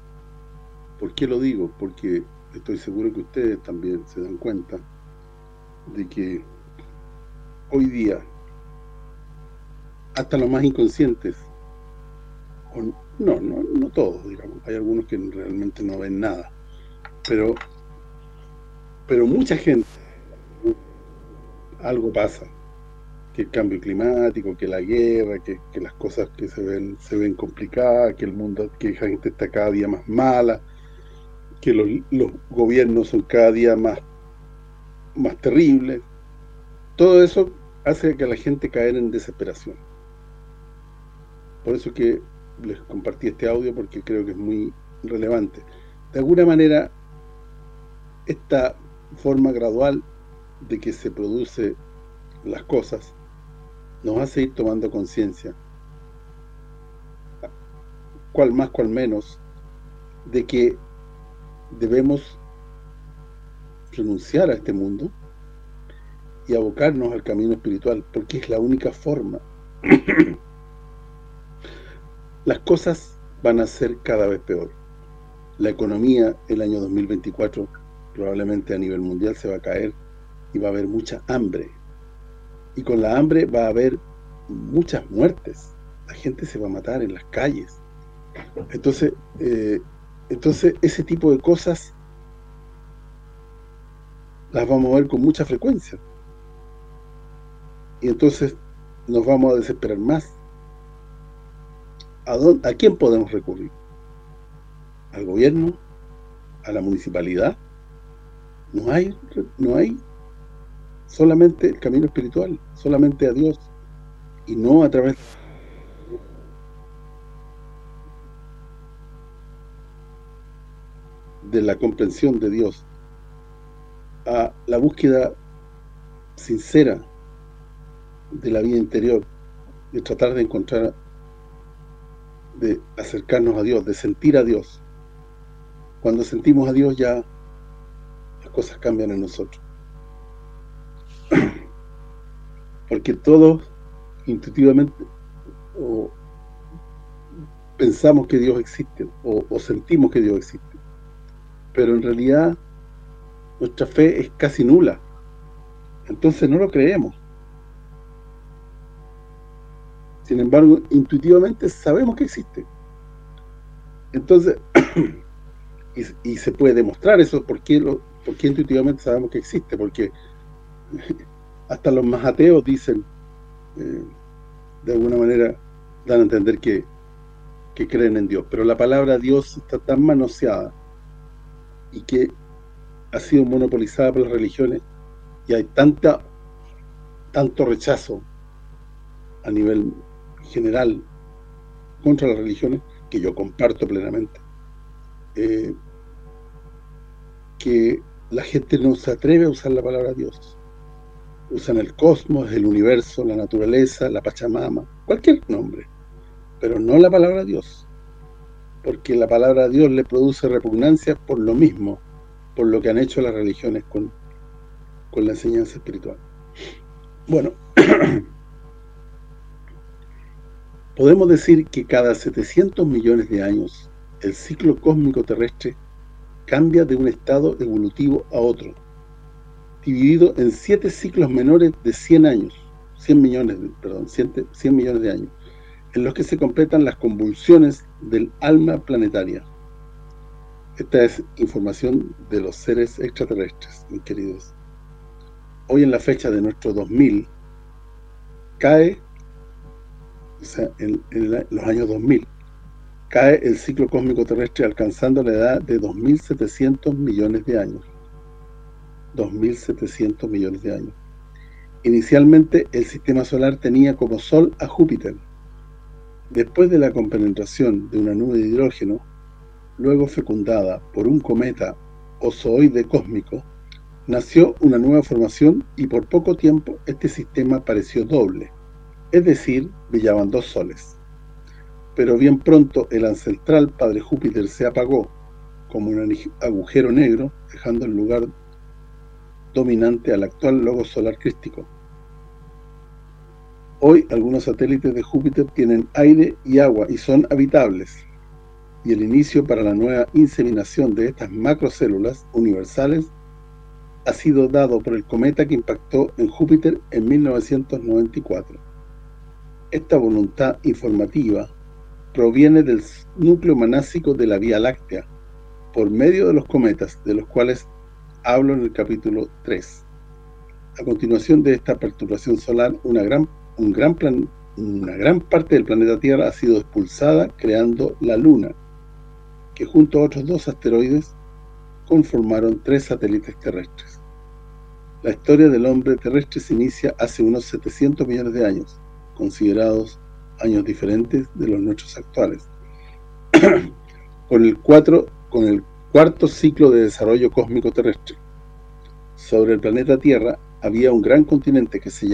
¿Por qué lo digo? Porque estoy seguro que ustedes también se dan cuenta de que hoy día hasta los más inconscientes, no, no, no todos, digamos, hay algunos que realmente no ven nada, pero pero mucha gente, algo pasa, que el cambio climático, que la guerra, que, las cosas que se ven se ven complicadas, que el mundo, que la gente está cada día más mala, que los, gobiernos son cada día más más terribles, todo eso hace que la gente caiga en desesperación. Por eso que les compartí este audio porque creo que es muy relevante. De alguna manera, esta forma gradual de que se produce las cosas, nos hace ir tomando conciencia, cual más, cual menos, de que debemos renunciar a este mundo y abocarnos al camino espiritual, porque es la única forma. Las cosas van a ser cada vez peor. La economía el año 2024 probablemente a nivel mundial se va a caer y va a haber mucha hambre. Y con la hambre va a haber muchas muertes. La gente se va a matar en las calles. Entonces, eh, entonces ese tipo de cosas las vamos a ver con mucha frecuencia. Y entonces nos vamos a desesperar más. ¿A, dónde, ¿A quién podemos recurrir? ¿Al gobierno? ¿A la municipalidad? No hay, no hay solamente el camino espiritual, solamente a Dios y no a través de la comprensión de Dios a la búsqueda sincera de la vida interior, de tratar de encontrar, de acercarnos a Dios, de sentir a Dios. Cuando sentimos a Dios ya las cosas cambian en nosotros. [clears throat] Porque todos intuitivamente o pensamos que Dios existe o, o sentimos que Dios existe. Pero en realidad nuestra fe es casi nula. Entonces no lo creemos. Sin embargo, intuitivamente sabemos que existe. Entonces, [clears throat] y, se puede demostrar eso, porque lo, porque intuitivamente sabemos que existe, porque [laughs] hasta los más ateos dicen, eh, de alguna manera, dan a entender que, que creen en Dios. Pero la palabra Dios está tan manoseada y que ha sido monopolizada por las religiones y hay tanta tanto rechazo a nivel general contra las religiones, que yo comparto plenamente, eh, que la gente no se atreve a usar la palabra Dios. Usan el cosmos, el universo, la naturaleza, la Pachamama, cualquier nombre, pero no la palabra Dios, porque la palabra Dios le produce repugnancia por lo mismo, por lo que han hecho las religiones con, con la enseñanza espiritual. Bueno, [clears throat] Podemos decir que cada 700 millones de años el ciclo cósmico terrestre cambia de un estado evolutivo a otro, dividido en siete ciclos menores de 100 años, 100 millones, perdón, 100, 100 millones de años, en los que se completan las convulsiones del alma planetaria. Esta es información de los seres extraterrestres, mis queridos. Hoy en la fecha de nuestro 2000, cae o sea, en, los años 2000, cae el ciclo cósmico terrestre alcanzando la edad de 2.700 millones de años. 2.700 millones de años. Inicialmente el sistema solar tenía como sol a Júpiter. Después de la compenetración de una nube de hidrógeno, luego fecundada por un cometa o zooide cósmico, nació una nueva formación y por poco tiempo este sistema pareció doble es decir, brillaban dos soles. Pero bien pronto el ancestral Padre Júpiter se apagó como un agujero negro, dejando el lugar dominante al actual logo solar crístico. Hoy algunos satélites de Júpiter tienen aire y agua y son habitables, y el inicio para la nueva inseminación de estas macrocélulas universales ha sido dado por el cometa que impactó en Júpiter en 1994. Esta voluntad informativa proviene del núcleo manásico de la Vía Láctea, por medio de los cometas, de los cuales hablo en el capítulo 3. A continuación de esta perturbación solar, una gran, un gran plan, una gran parte del planeta Tierra ha sido expulsada, creando la Luna, que junto a otros dos asteroides conformaron tres satélites terrestres. La historia del hombre terrestre se inicia hace unos 700 millones de años, considerados años diferentes de los nuestros actuales. [clears throat] con el cuarto ciclo de desarrollo cósmico terrestre. Sobre el planeta Tierra había un gran continente que se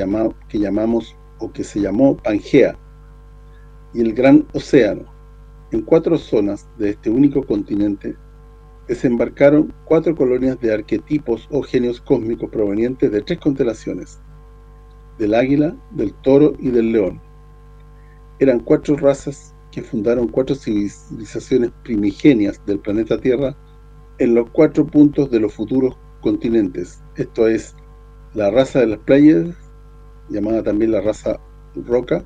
que llamamos o que se llamó Pangea y el Gran Océano. En cuatro zonas de este único continente desembarcaron cuatro colonias de arquetipos o genios cósmicos provenientes de tres constelaciones, del águila, del toro y del león. Eran cuatro razas que fundaron cuatro civilizaciones primigenias del planeta Tierra en los cuatro puntos de los futuros continentes, esto es, la raza de las playas, llamada también la raza roca,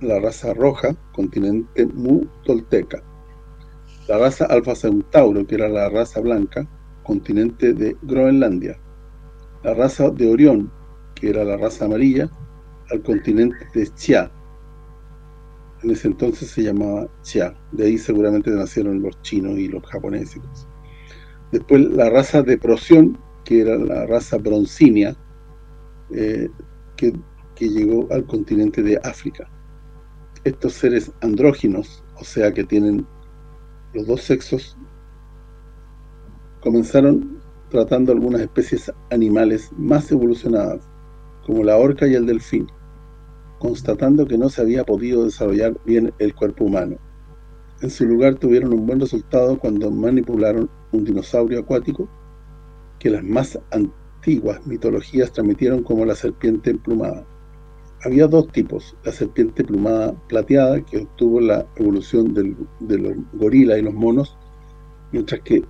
la raza roja, continente Mu Tolteca, la raza Alfa Centauro, que era la raza blanca, continente de Groenlandia, la raza de Orión, que era la raza amarilla, al continente de Xia. En ese entonces se llamaba Xia. De ahí seguramente nacieron los chinos y los japoneses. Después la raza de Procyon, que era la raza broncinia, eh, que, que llegó al continente de África. Estos seres andróginos, o sea que tienen los dos sexos, comenzaron tratando algunas especies animales más evolucionadas, como la orca y el delfín, constatando que no se había podido desarrollar bien el cuerpo humano. En su lugar tuvieron un buen resultado cuando manipularon un dinosaurio acuático que las más antiguas mitologías transmitieron como la serpiente emplumada. Había dos tipos, la serpiente plumada plateada, que obtuvo la evolución de los gorilas y los monos, mientras que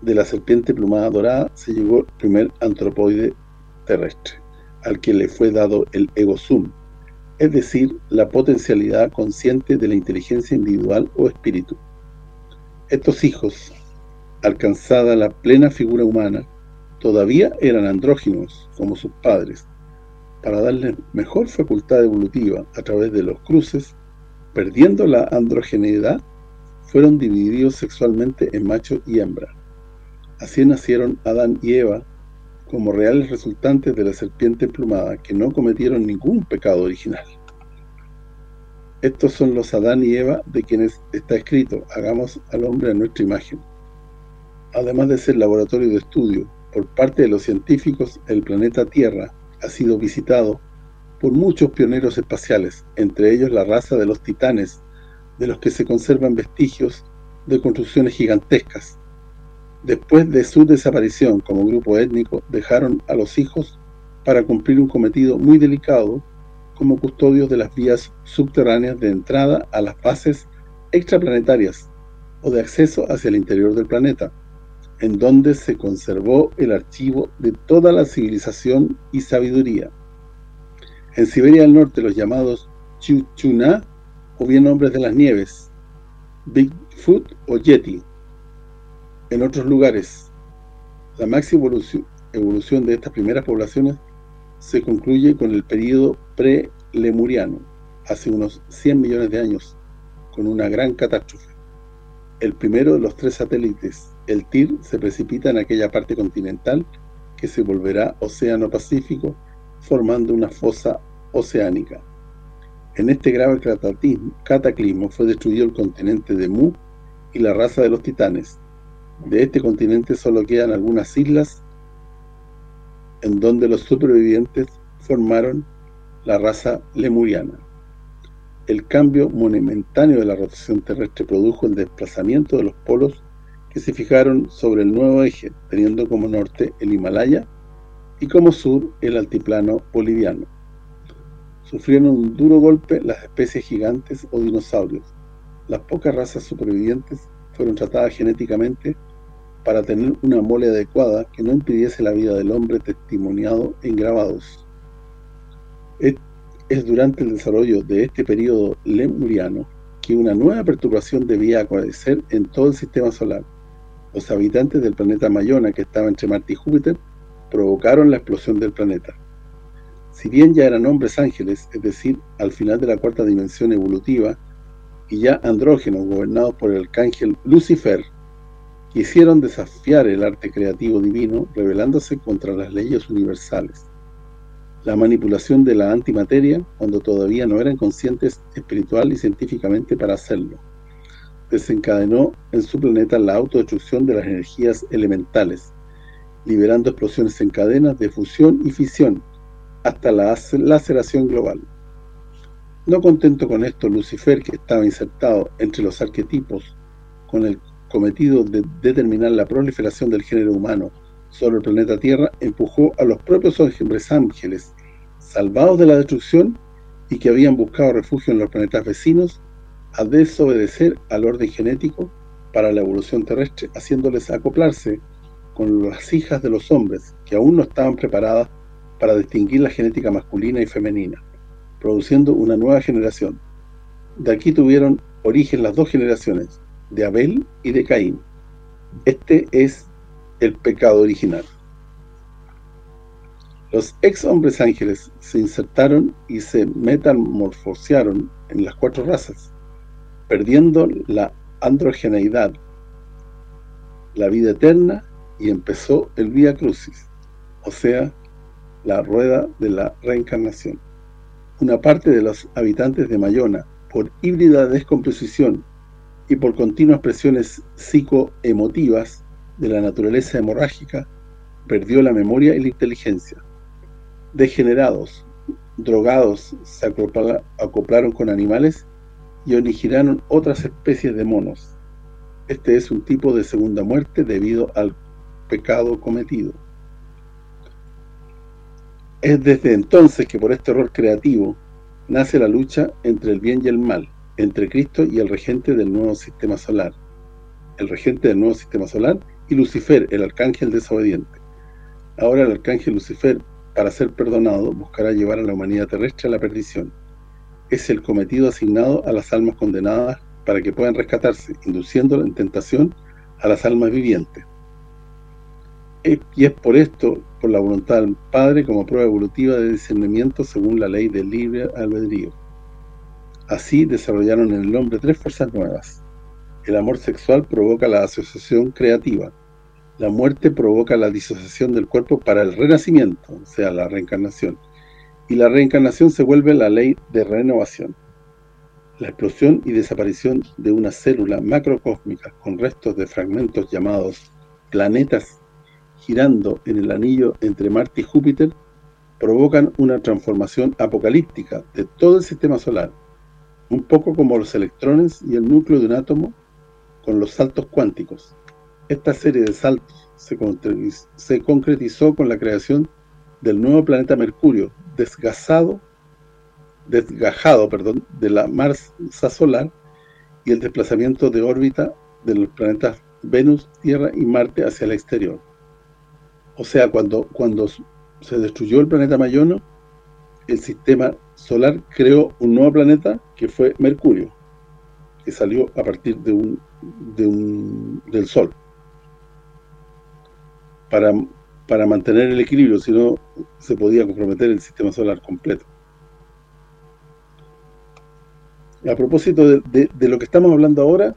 de la serpiente plumada dorada se llegó el primer antropoide terrestre al que le fue dado el ego sum, es decir, la potencialidad consciente de la inteligencia individual o espíritu. Estos hijos, alcanzada la plena figura humana, todavía eran andróginos, como sus padres, para darles mejor facultad evolutiva a través de los cruces, perdiendo la androgeneidad, fueron divididos sexualmente en macho y hembra. Así nacieron Adán y Eva, como reales resultantes de la serpiente plumada que no cometieron ningún pecado original. Estos son los Adán y Eva de quienes está escrito, hagamos al hombre a nuestra imagen. Además de ser laboratorio de estudio, por parte de los científicos, el planeta Tierra ha sido visitado por muchos pioneros espaciales, entre ellos la raza de los titanes, de los que se conservan vestigios de construcciones gigantescas, Después de su desaparición como grupo étnico, dejaron a los hijos para cumplir un cometido muy delicado como custodios de las vías subterráneas de entrada a las bases extraplanetarias o de acceso hacia el interior del planeta, en donde se conservó el archivo de toda la civilización y sabiduría. En Siberia del Norte, los llamados Chuchuna, o bien hombres de las nieves, Bigfoot o Yeti, en otros lugares. La máxima evolución, de estas primeras poblaciones se concluye con el periodo pre-lemuriano, hace unos 100 millones de años, con una gran catástrofe. El primero de los tres satélites, el TIR, se precipita en aquella parte continental que se volverá Océano Pacífico, formando una fosa oceánica. En este grave cataclismo fue destruido el continente de Mu y la raza de los titanes, de este continente solo quedan algunas islas en donde los supervivientes formaron la raza lemuriana. El cambio monumentáneo de la rotación terrestre produjo el desplazamiento de los polos que se fijaron sobre el nuevo eje, teniendo como norte el Himalaya y como sur el altiplano boliviano. Sufrieron un duro golpe las especies gigantes o dinosaurios. Las pocas razas supervivientes fueron tratadas genéticamente para tener una mole adecuada que no impidiese la vida del hombre testimoniado en grabados. Es, durante el desarrollo de este periodo lemuriano que una nueva perturbación debía acontecer en todo el sistema solar. Los habitantes del planeta Mayona, que estaba entre Marte y Júpiter, provocaron la explosión del planeta. Si bien ya eran hombres ángeles, es decir, al final de la cuarta dimensión evolutiva, y ya andrógenos gobernados por el arcángel Lucifer, quisieron desafiar el arte creativo divino rebelándose contra las leyes universales. La manipulación de la antimateria cuando todavía no eran conscientes espiritual y científicamente para hacerlo. Desencadenó en su planeta la autodestrucción de las energías elementales liberando explosiones en cadenas de fusión y fisión hasta la laceración global. No contento con esto, Lucifer, que estaba insertado entre los arquetipos con el cometido de determinar la proliferación del género humano sobre el planeta Tierra, empujó a los propios hombres ángeles, salvados de la destrucción y que habían buscado refugio en los planetas vecinos, a desobedecer al orden genético para la evolución terrestre, haciéndoles acoplarse con las hijas de los hombres que aún no estaban preparadas para distinguir la genética masculina y femenina, produciendo una nueva generación. De aquí tuvieron origen las dos generaciones, de Abel y de Caín. Este es el pecado original. Los ex hombres ángeles se insertaron y se metamorfosearon en las cuatro razas, perdiendo la androgeneidad, la vida eterna y empezó el Vía Crucis, o sea, la rueda de la reencarnación. Una parte de los habitantes de Mayona, por híbrida descomposición y por continuas presiones psicoemotivas de la naturaleza hemorrágica, perdió la memoria y la inteligencia. Degenerados, drogados, se acoplaron con animales y originaron otras especies de monos. Este es un tipo de segunda muerte debido al pecado cometido. Es desde entonces que por este error creativo nace la lucha entre el bien y el mal, entre Cristo y el regente del nuevo sistema solar. El regente del nuevo sistema solar y Lucifer, el arcángel desobediente. Ahora el arcángel Lucifer, para ser perdonado, buscará llevar a la humanidad terrestre a la perdición. Es el cometido asignado a las almas condenadas para que puedan rescatarse, induciendo en tentación a las almas vivientes. Y es por esto, por la voluntad del Padre, como prueba evolutiva de discernimiento según la ley del libre albedrío. Así desarrollaron en el hombre tres fuerzas nuevas. El amor sexual provoca la asociación creativa. La muerte provoca la disociación del cuerpo para el renacimiento, o sea, la reencarnación. Y la reencarnación se vuelve la ley de renovación. La explosión y desaparición de una célula macrocósmica con restos de fragmentos llamados planetas girando en el anillo entre Marte y Júpiter provocan una transformación apocalíptica de todo el sistema solar, un poco como los electrones y el núcleo de un átomo con los saltos cuánticos. Esta serie de saltos se, concretizó con la creación del nuevo planeta Mercurio, desgasado, desgajado perdón, de la masa solar y el desplazamiento de órbita de los planetas Venus, Tierra y Marte hacia el exterior. O sea, cuando, cuando se destruyó el planeta Mayono, el sistema solar creó un nuevo planeta que fue Mercurio, que salió a partir de un, de un del Sol. Para, para mantener el equilibrio, si no se podía comprometer el sistema solar completo. A propósito de, de lo que estamos hablando ahora,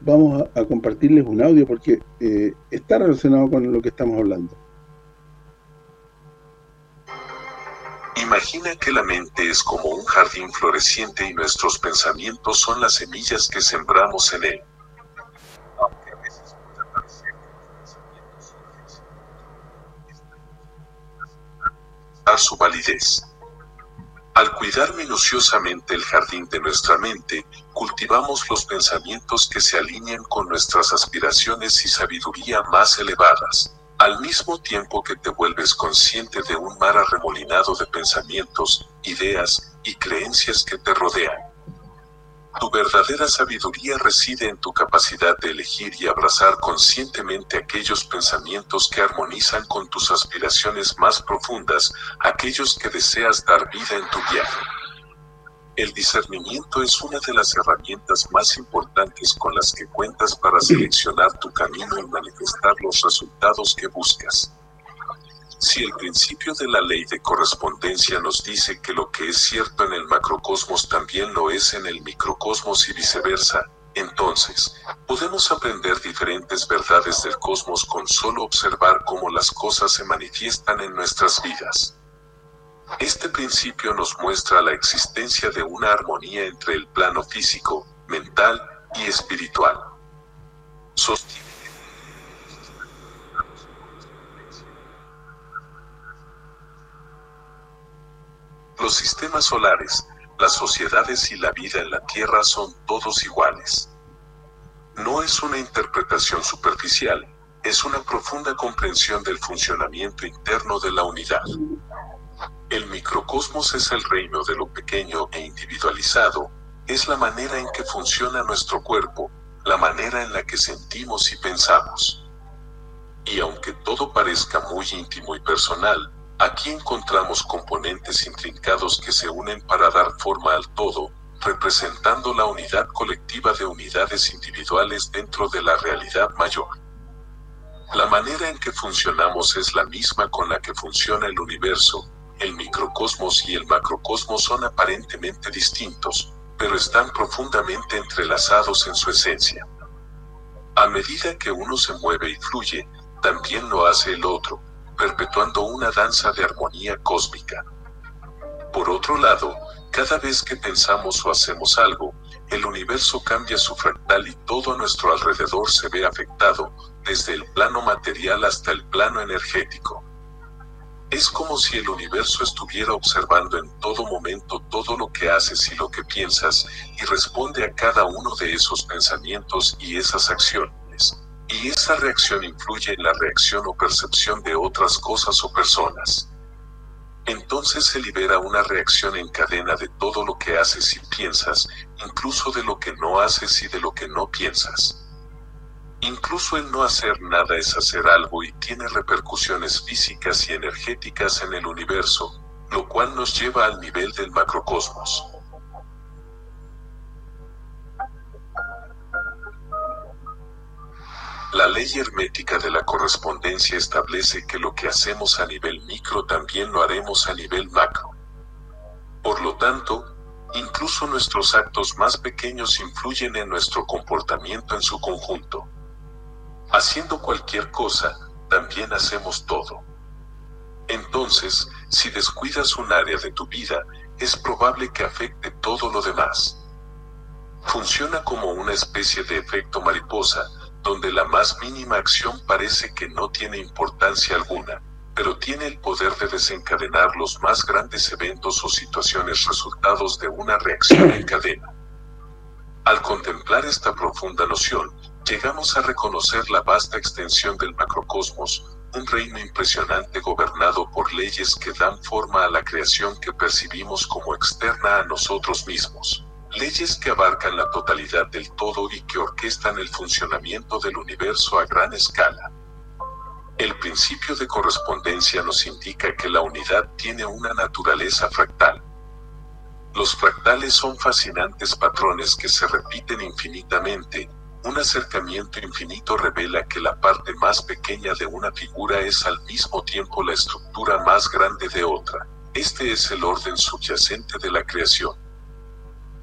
vamos a, compartirles un audio porque eh, está relacionado con lo que estamos hablando. Imagina que la mente es como un jardín floreciente y nuestros pensamientos son las semillas que sembramos en él. A su validez. Al cuidar minuciosamente el jardín de nuestra mente, cultivamos los pensamientos que se alinean con nuestras aspiraciones y sabiduría más elevadas, al mismo tiempo que te vuelves consciente de un mar arremolinado de pensamientos, ideas y creencias que te rodean. Tu verdadera sabiduría reside en tu capacidad de elegir y abrazar conscientemente aquellos pensamientos que armonizan con tus aspiraciones más profundas, aquellos que deseas dar vida en tu viaje. El discernimiento es una de las herramientas más importantes con las que cuentas para seleccionar tu camino y manifestar los resultados que buscas. Si el principio de la ley de correspondencia nos dice que lo que es cierto en el macrocosmos también lo es en el microcosmos y viceversa, entonces, podemos aprender diferentes verdades del cosmos con solo observar cómo las cosas se manifiestan en nuestras vidas. Este principio nos muestra la existencia de una armonía entre el plano físico, mental y espiritual. Los sistemas solares, las sociedades y la vida en la Tierra son todos iguales. No es una interpretación superficial, es una profunda comprensión del funcionamiento interno de la unidad. El microcosmos es el reino de lo pequeño e individualizado, es la manera en que funciona nuestro cuerpo, la manera en la que sentimos y pensamos. Y aunque todo parezca muy íntimo y personal, aquí encontramos componentes intrincados que se unen para dar forma al todo, representando la unidad colectiva de unidades individuales dentro de la realidad mayor. La manera en que funcionamos es la misma con la que funciona el universo, el microcosmos y el macrocosmos son aparentemente distintos, pero están profundamente entrelazados en su esencia. A medida que uno se mueve y fluye, también lo hace el otro, perpetuando una danza de armonía cósmica. Por otro lado, cada vez que pensamos o hacemos algo, el universo cambia su fractal y todo a nuestro alrededor se ve afectado, desde el plano material hasta el plano energético. Es como si el universo estuviera observando en todo momento todo lo que haces y lo que piensas, y responde a cada uno de esos pensamientos y esas acciones. Y esa reacción influye en la reacción o percepción de otras cosas o personas. Entonces se libera una reacción en cadena de todo lo que haces y piensas, incluso de lo que no haces y de lo que no piensas. Incluso el no hacer nada es hacer algo y tiene repercusiones físicas y energéticas en el universo, lo cual nos lleva al nivel del macrocosmos. La ley hermética de la correspondencia establece que lo que hacemos a nivel micro también lo haremos a nivel macro. Por lo tanto, incluso nuestros actos más pequeños influyen en nuestro comportamiento en su conjunto. Haciendo cualquier cosa, también hacemos todo. Entonces, si descuidas un área de tu vida, es probable que afecte todo lo demás. Funciona como una especie de efecto mariposa, donde la más mínima acción parece que no tiene importancia alguna, pero tiene el poder de desencadenar los más grandes eventos o situaciones resultados de una reacción en cadena. Al contemplar esta profunda noción, llegamos a reconocer la vasta extensión del macrocosmos, un reino impresionante gobernado por leyes que dan forma a la creación que percibimos como externa a nosotros mismos. Leyes que abarcan la totalidad del todo y que orquestan el funcionamiento del universo a gran escala. El principio de correspondencia nos indica que la unidad tiene una naturaleza fractal. Los fractales son fascinantes patrones que se repiten infinitamente, un acercamiento infinito revela que la parte más pequeña de una figura es al mismo tiempo la estructura más grande de otra. Este es el orden subyacente de la creación.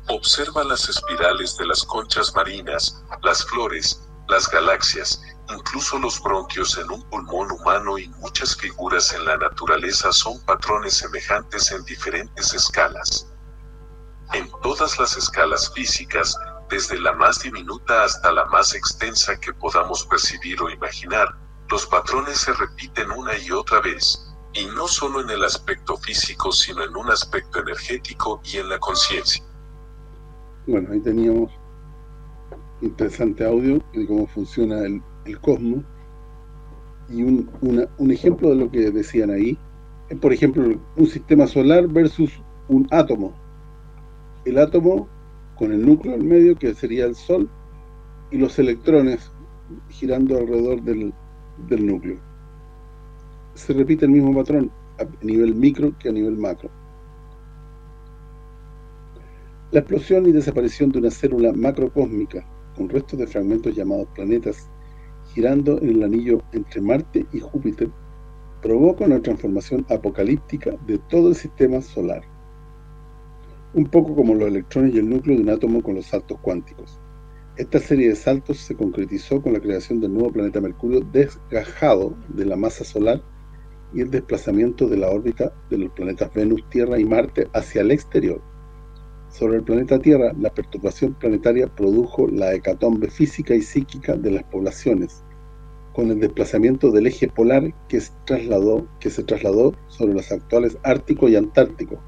Observa las espirales de las conchas marinas, las flores, las galaxias, incluso los bronquios en un pulmón humano y muchas figuras en la naturaleza son patrones semejantes en diferentes escalas. En todas las escalas físicas, desde la más diminuta hasta la más extensa que podamos percibir o imaginar, los patrones se repiten una y otra vez, y no solo en el aspecto físico, sino en un aspecto energético y en la conciencia. Bueno, ahí teníamos interesante audio de cómo funciona el, cosmos, y un, un ejemplo de lo que decían ahí, es por ejemplo un sistema solar versus un átomo. El átomo con el núcleo al medio, que sería el Sol, y los electrones girando alrededor del, del núcleo. Se repite el mismo patrón a nivel micro que a nivel macro. La explosión y desaparición de una célula macrocósmica con restos de fragmentos llamados planetas girando en el anillo entre Marte y Júpiter provoca una transformación apocalíptica de todo el sistema solar un poco como los electrones y el núcleo de un átomo con los saltos cuánticos. Esta serie de saltos se concretizó con la creación del nuevo planeta Mercurio desgajado de la masa solar y el desplazamiento de la órbita de los planetas Venus, Tierra y Marte hacia el exterior. Sobre el planeta Tierra, la perturbación planetaria produjo la hecatombe física y psíquica de las poblaciones, con el desplazamiento del eje polar que se trasladó, que se trasladó sobre los actuales Ártico y Antártico,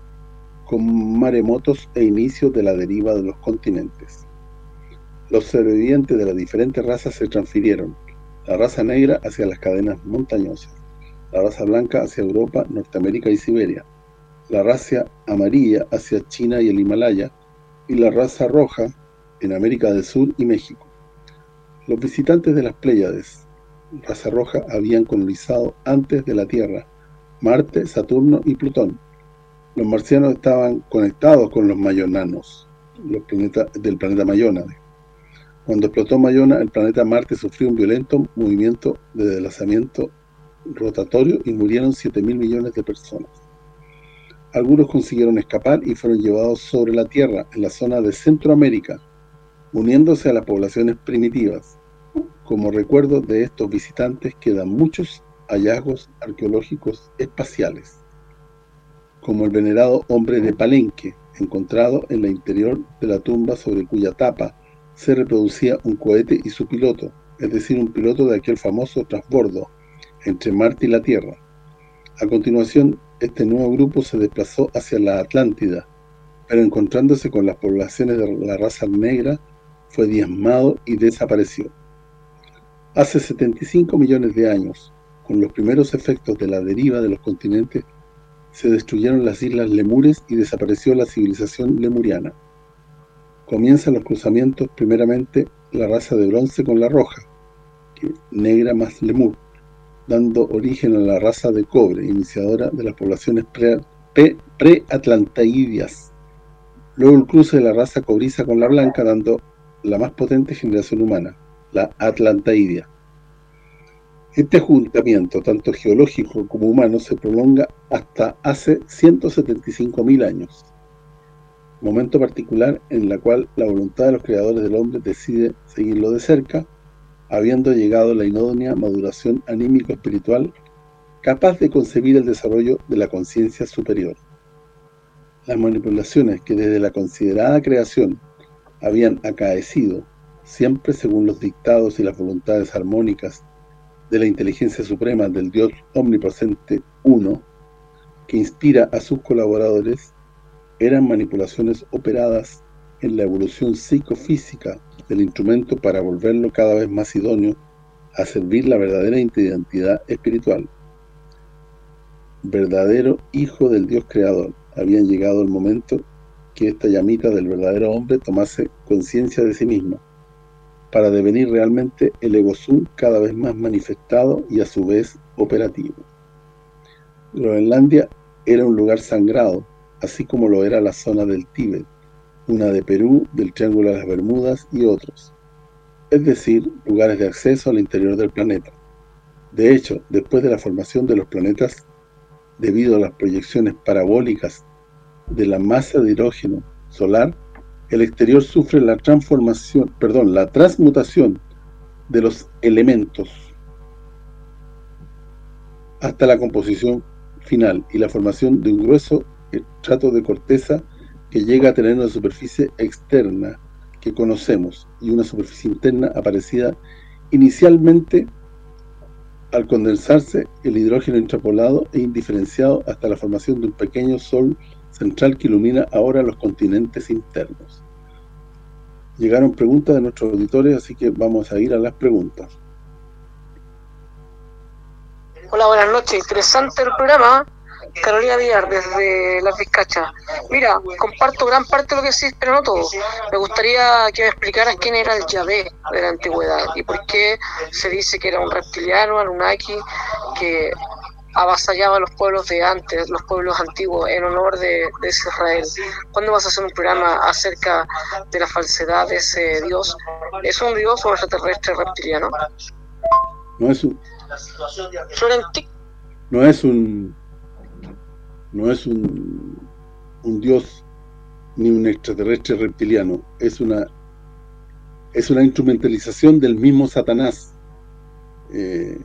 con maremotos e inicios de la deriva de los continentes. Los sobrevivientes de las diferentes razas se transfirieron, la raza negra hacia las cadenas montañosas, la raza blanca hacia Europa, Norteamérica y Siberia, la raza amarilla hacia China y el Himalaya, y la raza roja en América del Sur y México. Los visitantes de las Pléyades, raza roja, habían colonizado antes de la Tierra, Marte, Saturno y Plutón. Los marcianos estaban conectados con los mayonanos, los planetas del planeta Mayona. Cuando explotó Mayona, el planeta Marte sufrió un violento movimiento de desplazamiento rotatorio y murieron 7 mil millones de personas. Algunos consiguieron escapar y fueron llevados sobre la Tierra, en la zona de Centroamérica, uniéndose a las poblaciones primitivas. Como recuerdo de estos visitantes quedan muchos hallazgos arqueológicos espaciales, como el venerado hombre de Palenque, encontrado en la interior de la tumba sobre cuya tapa se reproducía un cohete y su piloto, es decir, un piloto de aquel famoso transbordo entre Marte y la Tierra. A continuación, este nuevo grupo se desplazó hacia la Atlántida, pero encontrándose con las poblaciones de la raza negra, fue diezmado y desapareció. Hace 75 millones de años, con los primeros efectos de la deriva de los continentes, se destruyeron las islas Lemures y desapareció la civilización lemuriana. Comienzan los cruzamientos, primeramente, la raza de bronce con la roja, negra más lemur, dando origen a la raza de cobre, iniciadora de las poblaciones pre-atlantaidias. Luego el cruce de la raza cobriza con la blanca, dando la más potente generación humana, la atlantaidia. Este juntamiento, tanto geológico como humano, se prolonga hasta hace 175.000 años, momento particular en la cual la voluntad de los creadores del hombre decide seguirlo de cerca, habiendo llegado la idónea maduración anímico-espiritual capaz de concebir el desarrollo de la conciencia superior. Las manipulaciones que desde la considerada creación habían acaecido, siempre según los dictados y las voluntades armónicas de la inteligencia suprema del Dios omnipresente Uno, que inspira a sus colaboradores, eran manipulaciones operadas en la evolución psicofísica del instrumento para volverlo cada vez más idóneo a servir la verdadera identidad espiritual. Verdadero hijo del Dios creador. Habían llegado el momento que esta llamita del verdadero hombre tomase conciencia de sí mismo, para devenir realmente el egosum cada vez más manifestado y a su vez operativo. Groenlandia era un lugar sangrado, así como lo era la zona del Tíbet, una de Perú, del Triángulo de las Bermudas y otros, es decir, lugares de acceso al interior del planeta. De hecho, después de la formación de los planetas, debido a las proyecciones parabólicas de la masa de hidrógeno solar, el exterior sufre la transformación, perdón, la transmutación de los elementos hasta la composición final y la formación de un grueso estrato de corteza que llega a tener una superficie externa que conocemos y una superficie interna aparecida inicialmente al condensarse el hidrógeno intrapolado e indiferenciado hasta la formación de un pequeño sol central que ilumina ahora los continentes internos. Llegaron preguntas de nuestros auditores, así que vamos a ir a las preguntas. Hola, buenas noches. Interesante el programa. Carolina Villar, desde Las Vizcachas. Mira, comparto gran parte de lo que decís, pero no todo. Me gustaría que me explicaras quién era el Yahvé de la antigüedad y por qué se dice que era un reptiliano, Anunnaki, que avasallaba a los pueblos de antes, los pueblos antiguos, en honor de, de Israel. ¿Cuándo vas a hacer un programa acerca de la falsedad de ese Dios? ¿Es un Dios o un extraterrestre reptiliano? No es un... No es un no es un, un dios ni un extraterrestre reptiliano, es una es una instrumentalización del mismo Satanás. Eh,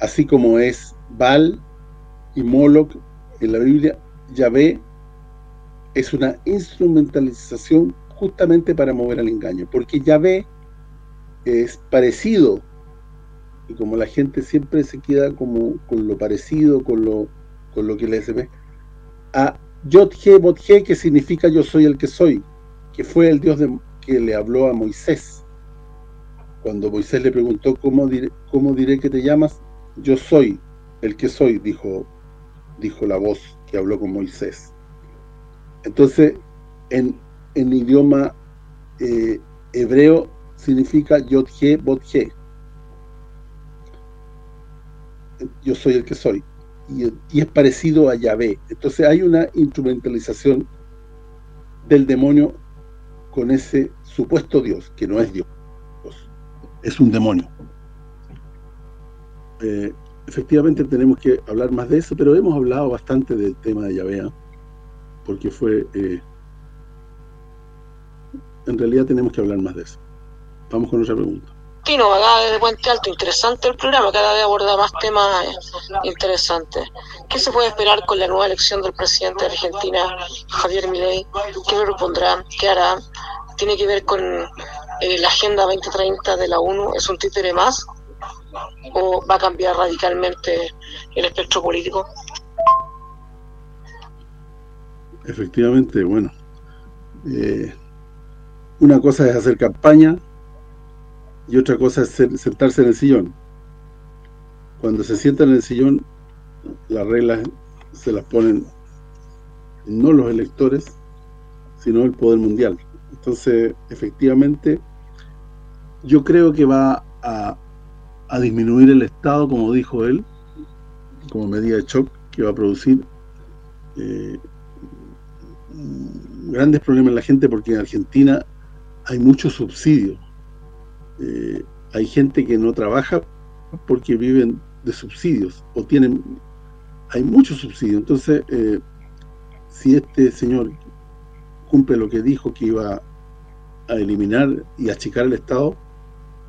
así como es Baal y Moloch en la Biblia, Yahvé es una instrumentalización justamente para mover al engaño, porque Yahvé es parecido, y como la gente siempre se queda como con lo parecido, con lo con lo que le ve, a Yod-He, que significa yo soy el que soy, que fue el Dios que le habló a Moisés. Cuando Moisés le preguntó, ¿cómo ¿cómo diré que te llamas? Yo soy el que soy, dijo, dijo la voz que habló con Moisés. Entonces, en, en idioma eh, hebreo significa Yod-He, Bod-He. Yo soy el que soy. Y, y, es parecido a Yahvé. Entonces hay una instrumentalización del demonio con ese supuesto Dios, que no es Dios es un demonio. Eh, efectivamente tenemos que hablar más de eso, pero hemos hablado bastante del tema de Yahvé, porque fue... Eh, en realidad tenemos que hablar más de eso. Vamos con otra pregunta. Tino, acá desde Puente Alto, interesante el programa, cada vez aborda más temas eh, interesantes. ¿Qué se puede esperar con la nueva elección del presidente de Argentina, Javier Milei? ¿Qué propondrá? ¿Qué hará? ¿Tiene que ver con eh, la Agenda 2030 de la ONU es un títere más o va a cambiar radicalmente el espectro político? Efectivamente, bueno, eh, una cosa es hacer campaña y otra cosa es sentarse en el sillón. Cuando se sientan en el sillón, las reglas se las ponen no los electores, sino el poder mundial. Entonces, efectivamente, yo creo que va a, disminuir el Estado, como dijo él, como medida de shock, que va a producir eh, grandes problemas en la gente, porque en Argentina hay muchos subsidios. Eh, hay gente que no trabaja porque viven de subsidios, o tienen... Hay muchos subsidios, entonces, eh, si este señor cumple lo que dijo que iba a eliminar y achicar el Estado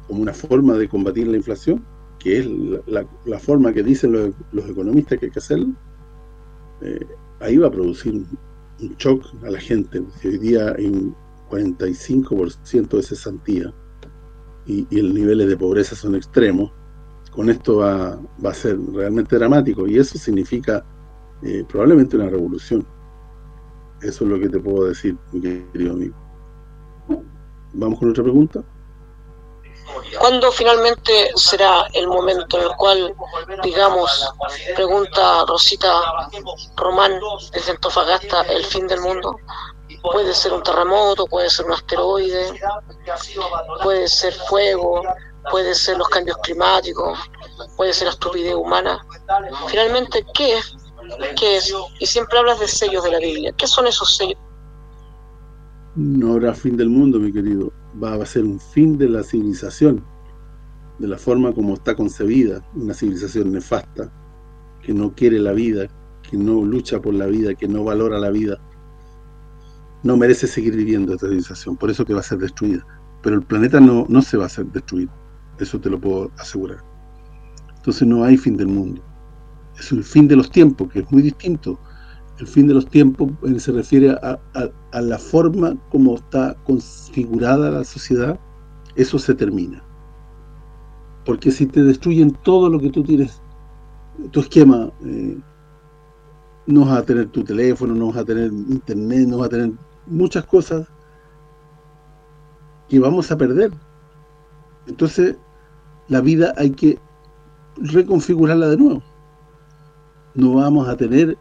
como una forma de combatir la inflación, que es la, forma que dicen los, economistas que hay que hacerlo, eh, ahí va a producir un, shock a la gente. hoy día hay un 45% de cesantía y, y, el niveles de pobreza son extremos, con esto va, va a ser realmente dramático y eso significa eh, probablemente una revolución. Eso es lo que te puedo decir, mi querido amigo. Vamos con otra pregunta. ¿Cuándo finalmente será el momento en el cual, digamos, pregunta Rosita Román desde Antofagasta, el fin del mundo? Puede ser un terremoto, puede ser un asteroide, puede ser fuego, puede ser los cambios climáticos, puede ser la estupidez humana. Finalmente, ¿qué es? ¿Qué es? Y siempre hablas de sellos de la Biblia. ¿Qué son esos sellos? No habrá fin del mundo, mi querido. Va a ser un fin de la civilización, de la forma como está concebida, una civilización nefasta, que no quiere la vida, que no lucha por la vida, que no valora la vida. No merece seguir viviendo esta civilización, por eso que va a ser destruida. Pero el planeta no, no se va a ser destruido, eso te lo puedo asegurar. Entonces no hay fin del mundo. Es el fin de los tiempos, que es muy distinto el fin de los tiempos se refiere a, la forma como está configurada la sociedad, eso se termina. Porque si te destruyen todo lo que tú tienes, tu esquema, eh, no vas a tener tu teléfono, no vas a tener internet, no vas a tener muchas cosas que vamos a perder. Entonces, la vida hay que reconfigurarla de nuevo. No vamos a tener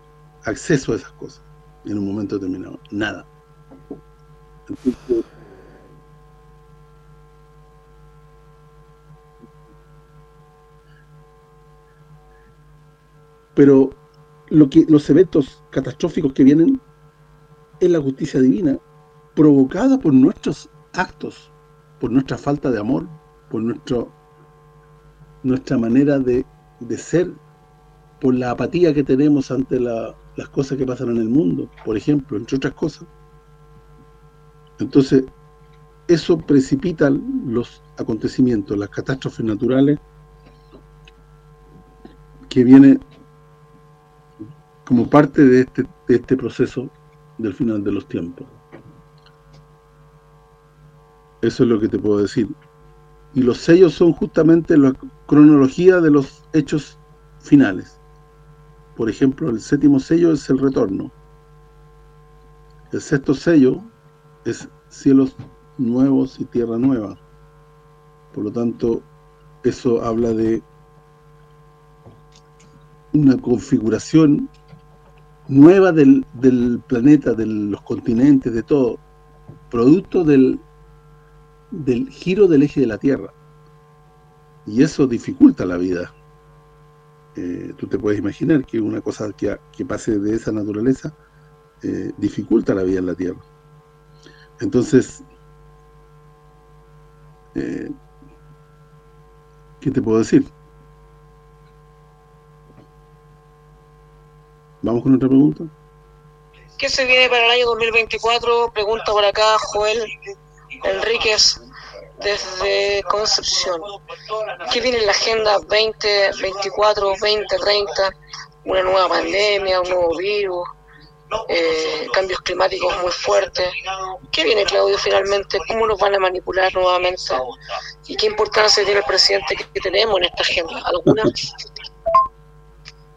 acceso a esas cosas en un momento determinado. Nada. pero lo que los eventos catastróficos que vienen es la justicia divina provocada por nuestros actos, por nuestra falta de amor, por nuestro nuestra manera de, de ser, por la apatía que tenemos ante la, las cosas que pasan en el mundo, por ejemplo, entre otras cosas. Entonces, eso precipita los acontecimientos, las catástrofes naturales que viene como parte de este, de este proceso del final de los tiempos. Eso es lo que te puedo decir. Y los sellos son justamente la cronología de los hechos finales. Por ejemplo, el séptimo sello es el retorno. El sexto sello es cielos nuevos y tierra nueva. Por lo tanto, eso habla de una configuración nueva del, planeta, de los continentes, de todo, producto del giro del eje de la Tierra. Y eso dificulta la vida. Eh, tú te puedes imaginar que una cosa que, que pase de esa naturaleza eh, dificulta la vida en la Tierra. Entonces, eh, ¿qué te puedo decir? ¿Vamos con otra pregunta? ¿Qué se viene para el año 2024? Pregunta por acá Joel Enríquez desde Concepción. ¿Qué viene en la agenda 2024, 2030? ¿Una nueva pandemia, un nuevo virus? Eh, cambios climáticos muy fuertes. ¿Qué viene, Claudio, finalmente? ¿Cómo nos van a manipular nuevamente? ¿Y qué importancia tiene el presidente que tenemos en esta agenda? ¿Alguna?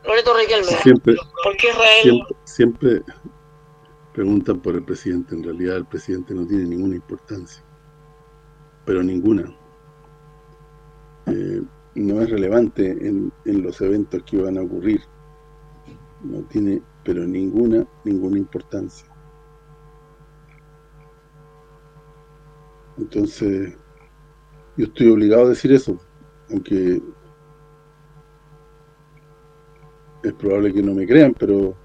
Loreto Riquelme, siempre, ¿por qué Israel? Siempre, preguntan por el presidente. En realidad el presidente no tiene ninguna importancia. Pero ninguna. Eh, no es relevante en, en los eventos que van a ocurrir. No tiene pero ninguna, ninguna importancia. Entonces, yo estoy obligado a decir eso, aunque es probable que no me crean, pero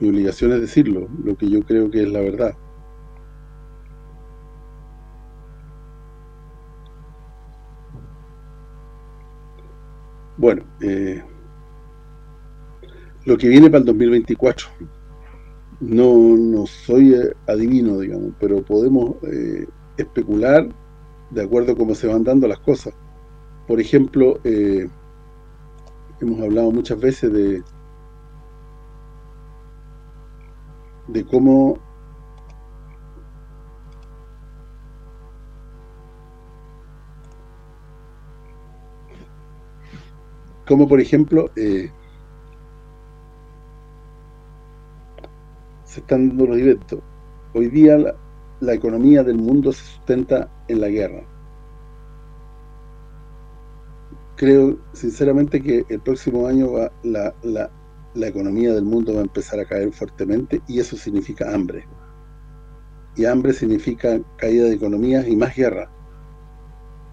mi obligación es decirlo, lo que yo creo que es la verdad. Bueno, eh, lo que viene para el 2024. No, no soy eh, adivino, digamos, pero podemos eh, especular de acuerdo a cómo se van dando las cosas. Por ejemplo, hemos hablado muchas veces de de cómo como por ejemplo eh, se están dando los eventos. Hoy día la, economía del mundo se sustenta en la guerra. Creo sinceramente que el próximo año la economía del mundo va a empezar a caer fuertemente y eso significa hambre. Y hambre significa caída de economías y más guerra.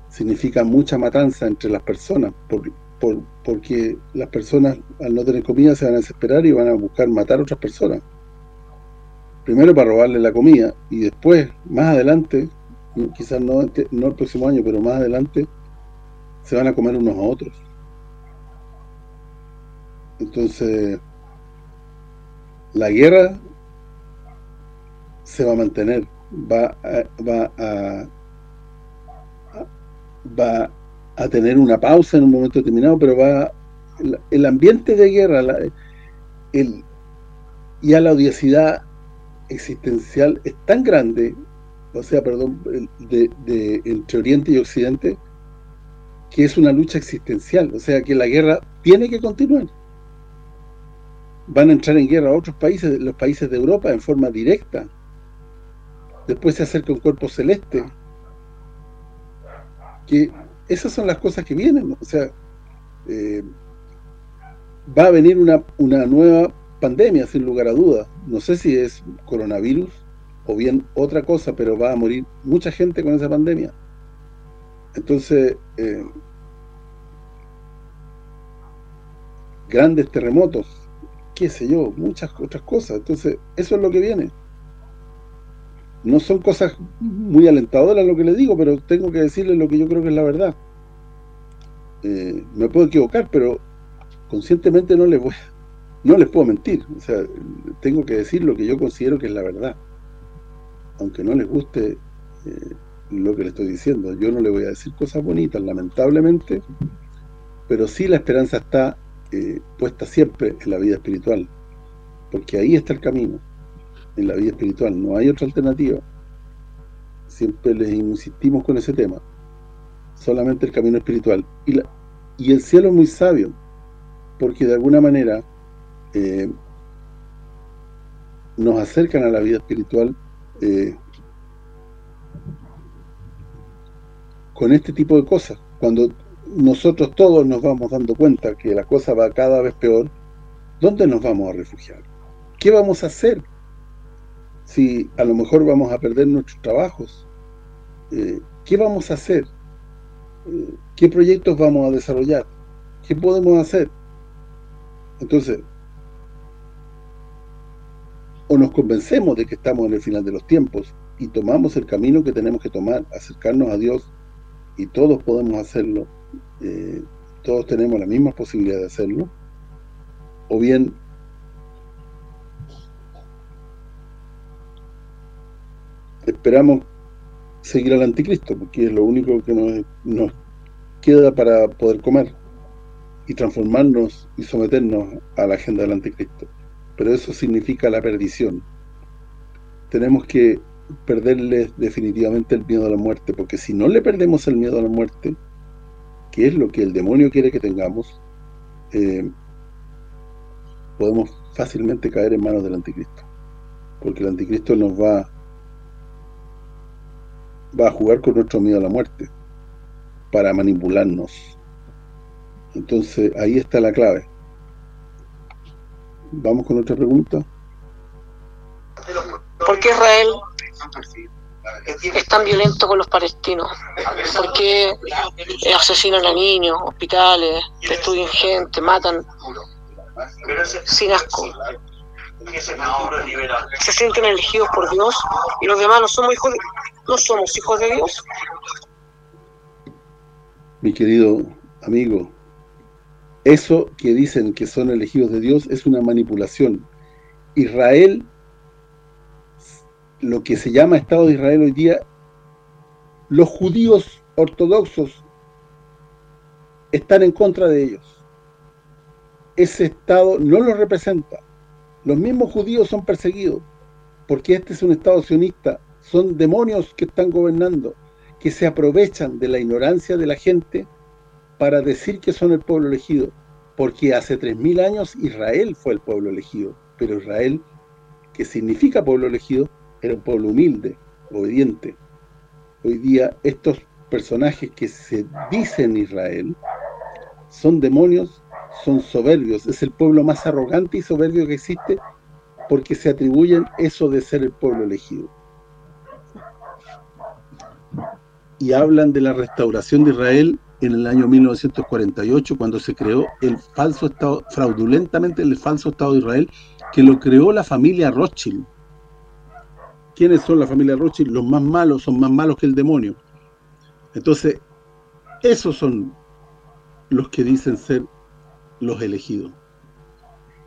Significa mucha matanza entre las personas, por, por, porque las personas al no tener comida se van a desesperar y van a buscar matar a otras personas primero para robarle la comida y después, más adelante, quizás no, no el próximo año, pero más adelante, se van a comer unos a otros. Entonces, la guerra se va a mantener, va a, va a, va a tener una pausa en un momento determinado, pero va el ambiente de guerra, ya la odiosidad existencial es tan grande, o sea, perdón, de, entre Oriente y Occidente, que es una lucha existencial, o sea, que la guerra tiene que continuar. Van a entrar en guerra otros países, los países de Europa, en forma directa. Después se acerca un cuerpo celeste. Que esas son las cosas que vienen, o sea, eh, va a venir una, una nueva pandemia, sin lugar a dudas. No sé si es coronavirus o bien otra cosa, pero va a morir mucha gente con esa pandemia. Entonces, eh, grandes terremotos, qué sé yo, muchas otras cosas. Entonces, eso es lo que viene. No son cosas muy alentadoras lo que le digo, pero tengo que decirle lo que yo creo que es la verdad. Eh, me puedo equivocar, pero conscientemente no le voy no les puedo mentir, o sea, tengo que decir lo que yo considero que es la verdad. Aunque no les guste eh, lo que le estoy diciendo, yo no le voy a decir cosas bonitas, lamentablemente, pero sí la esperanza está eh, puesta siempre en la vida espiritual, porque ahí está el camino, en la vida espiritual, no hay otra alternativa. Siempre les insistimos con ese tema, solamente el camino espiritual. Y, la, y el cielo es muy sabio, porque de alguna manera eh, nos acercan a la vida espiritual eh, con este tipo de cosas. Cuando nosotros todos nos vamos dando cuenta que la cosa va cada vez peor, ¿dónde nos vamos a refugiar? ¿Qué vamos a hacer? Si a lo mejor vamos a perder nuestros trabajos, eh, ¿qué vamos a hacer? Eh, ¿Qué proyectos vamos a desarrollar? ¿Qué podemos hacer? Entonces, o nos convencemos de que estamos en el final de los tiempos y tomamos el camino que tenemos que tomar, acercarnos a Dios, y todos podemos hacerlo, eh, todos tenemos la misma posibilidad de hacerlo, o bien esperamos seguir al anticristo, porque es lo único que nos, queda para poder comer y transformarnos y someternos a la agenda del anticristo. Pero eso significa la perdición. Tenemos que perderle definitivamente el miedo a la muerte, porque si no le perdemos el miedo a la muerte, que es lo que el demonio quiere que tengamos, eh, podemos fácilmente caer en manos del anticristo. Porque el anticristo nos va va a jugar con nuestro miedo a la muerte para manipularnos. Entonces, ahí está la clave. Vamos con otra pregunta. ¿Por qué Israel es tan violento con los palestinos? ¿Por qué asesinan a niños, hospitales, destruyen gente, matan sin asco? Se sienten elegidos por Dios y los demás no somos hijos de, no somos hijos de Dios. Mi querido amigo, eso que dicen que son elegidos de Dios es una manipulación. Israel, lo que se llama Estado de Israel hoy día, los judíos ortodoxos están en contra de ellos. Ese Estado no los representa. Los mismos judíos son perseguidos, porque este es un Estado sionista. Son demonios que están gobernando, que se aprovechan de la ignorancia de la gente para decir que son el pueblo elegido, porque hace 3.000 años Israel fue el pueblo elegido, pero Israel, que significa pueblo elegido, era un pueblo humilde, obediente. Hoy día estos personajes que se dicen Israel son demonios, son soberbios, es el pueblo más arrogante y soberbio que existe porque se atribuyen eso de ser el pueblo elegido y hablan de la restauración de Israel en el año 1948 cuando se creó el falso estado fraudulentamente el falso estado de Israel que lo creó la familia Rothschild. ¿quiénes son la familia Rothschild? los más malos son más malos que el demonio. Entonces esos son los que dicen ser los elegidos.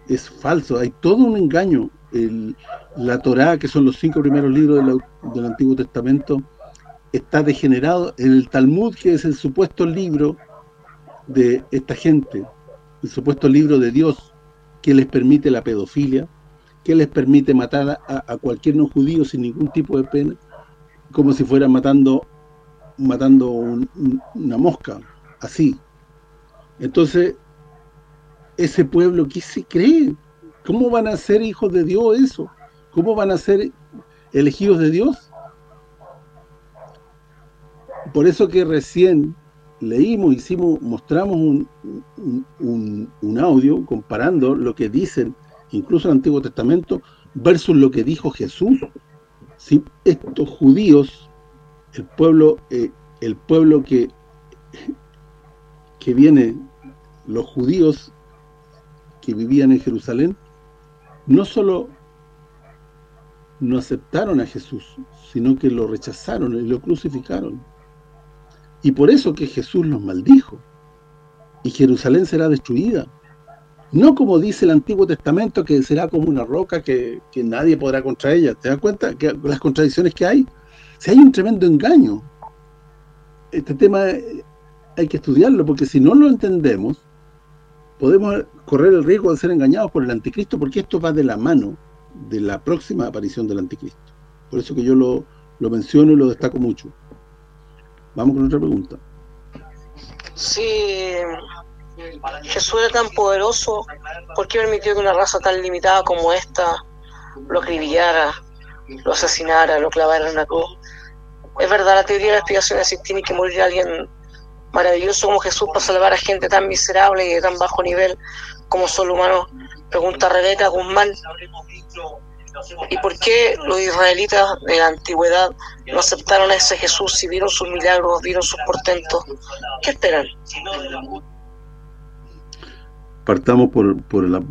Es falso, hay todo un engaño. El, la Torá, que son los cinco primeros libros del Antiguo Testamento está degenerado en el Talmud, que es el supuesto libro de esta gente, el supuesto libro de Dios, que les permite la pedofilia, que les permite matar a, cualquier no judío sin ningún tipo de pena, como si fueran matando matando una mosca, así. Entonces, ese pueblo, ¿qué se cree? ¿Cómo van a ser hijos de Dios eso? ¿Cómo van a ser elegidos de Dios? Por eso que recién leímos, hicimos, mostramos un, audio comparando lo que dicen, incluso el Antiguo Testamento, versus lo que dijo Jesús. Si estos judíos, el pueblo eh, el pueblo que, que viene, los judíos que vivían en Jerusalén, no solo no aceptaron a Jesús, sino que lo rechazaron y lo crucificaron. Y por eso que Jesús los maldijo. Y Jerusalén será destruida. No como dice el Antiguo Testamento, que será como una roca que, nadie podrá contra ella. ¿Te das cuenta que las contradicciones que hay? Si hay un tremendo engaño. Este tema hay que estudiarlo, porque si no lo entendemos, podemos correr el riesgo de ser engañados por el anticristo, porque esto va de la mano de la próxima aparición del anticristo. Por eso que yo lo menciono y lo destaco mucho. Vamos con otra pregunta. Si Jesús era tan poderoso, ¿por qué permitió que una raza tan limitada como esta lo acribillara, lo asesinara, lo clavara en una cruz. Es verdad, la teoría de la expiación es que tiene que morir alguien maravilloso como Jesús para salvar a gente tan miserable y de tan bajo nivel como son humanos. Pregunta Rebeca Guzmán. ¿Y por qué los israelitas de la antigüedad no aceptaron a ese Jesús si vieron sus milagros, vieron sus portentos? ¿Qué esperan? Partamos por, por, la,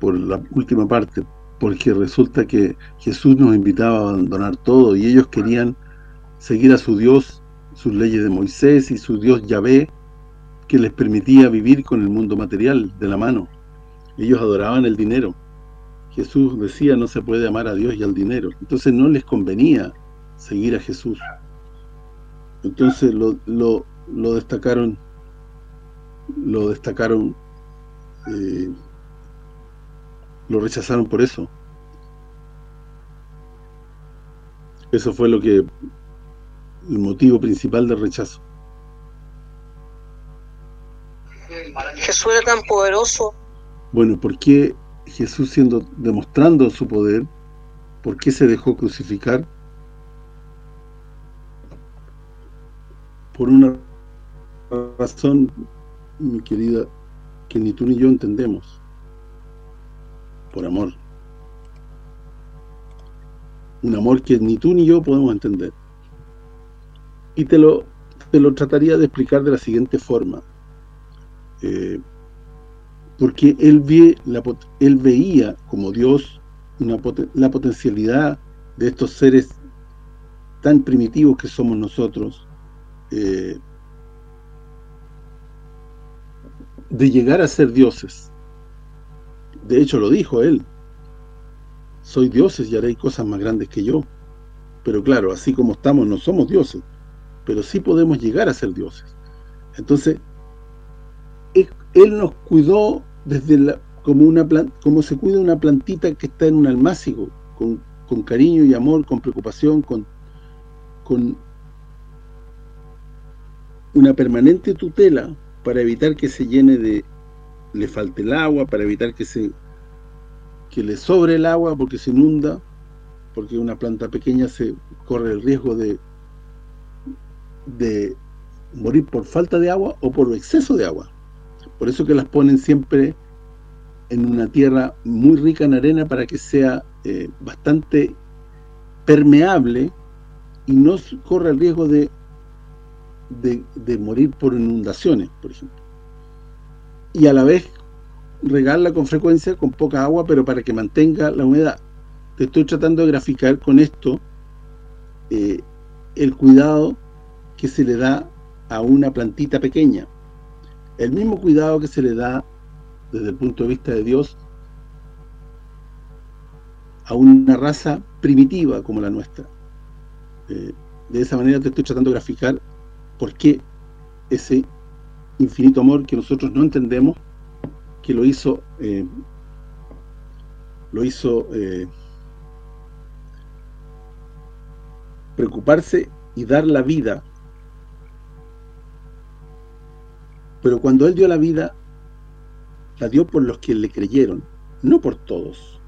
por la última parte, porque resulta que Jesús nos invitaba a abandonar todo y ellos querían seguir a su Dios, sus leyes de Moisés y su Dios Yahvé, que les permitía vivir con el mundo material de la mano. Ellos adoraban el dinero Jesús decía no se puede amar a Dios y al dinero. Entonces no les convenía seguir a Jesús. Entonces lo, lo, lo destacaron lo destacaron eh, lo rechazaron por eso. Eso fue lo que el motivo principal del rechazo. Jesús era tan poderoso. Bueno, ¿por qué Jesús siendo demostrando su poder, ¿por qué se dejó crucificar? Por una razón, mi querida, que ni tú ni yo entendemos. Por amor. Un amor que ni tú ni yo podemos entender. Y te lo, te lo trataría de explicar de la siguiente forma. Eh, porque él, veía como Dios la potencialidad de estos seres tan primitivos que somos nosotros, eh, de llegar a ser dioses. De hecho lo dijo él, soy dioses y haré cosas más grandes que yo. Pero claro, así como estamos, no somos dioses, pero sí podemos llegar a ser dioses. Entonces, él nos cuidó desde la, como una como se cuida una plantita que está en un almácigo, con, con cariño y amor, con preocupación, con, con una permanente tutela para evitar que se llene de le falte el agua, para evitar que se que le sobre el agua porque se inunda, porque una planta pequeña se corre el riesgo de de morir por falta de agua o por exceso de agua. Por eso que las ponen siempre en una tierra muy rica en arena para que sea eh, bastante permeable y no corra el riesgo de, morir por inundaciones, por ejemplo. Y a la vez regarla con frecuencia con poca agua, pero para que mantenga la humedad. Te estoy tratando de graficar con esto eh, el cuidado que se le da a una plantita pequeña el mismo cuidado que se le da desde el punto de vista de Dios a una raza primitiva como la nuestra. Eh, de esa manera te estoy tratando de graficar por qué ese infinito amor que nosotros no entendemos, que lo hizo eh, lo hizo eh, preocuparse y dar la vida Pero cuando Él dio la vida, la dio por los que le creyeron, no por todos.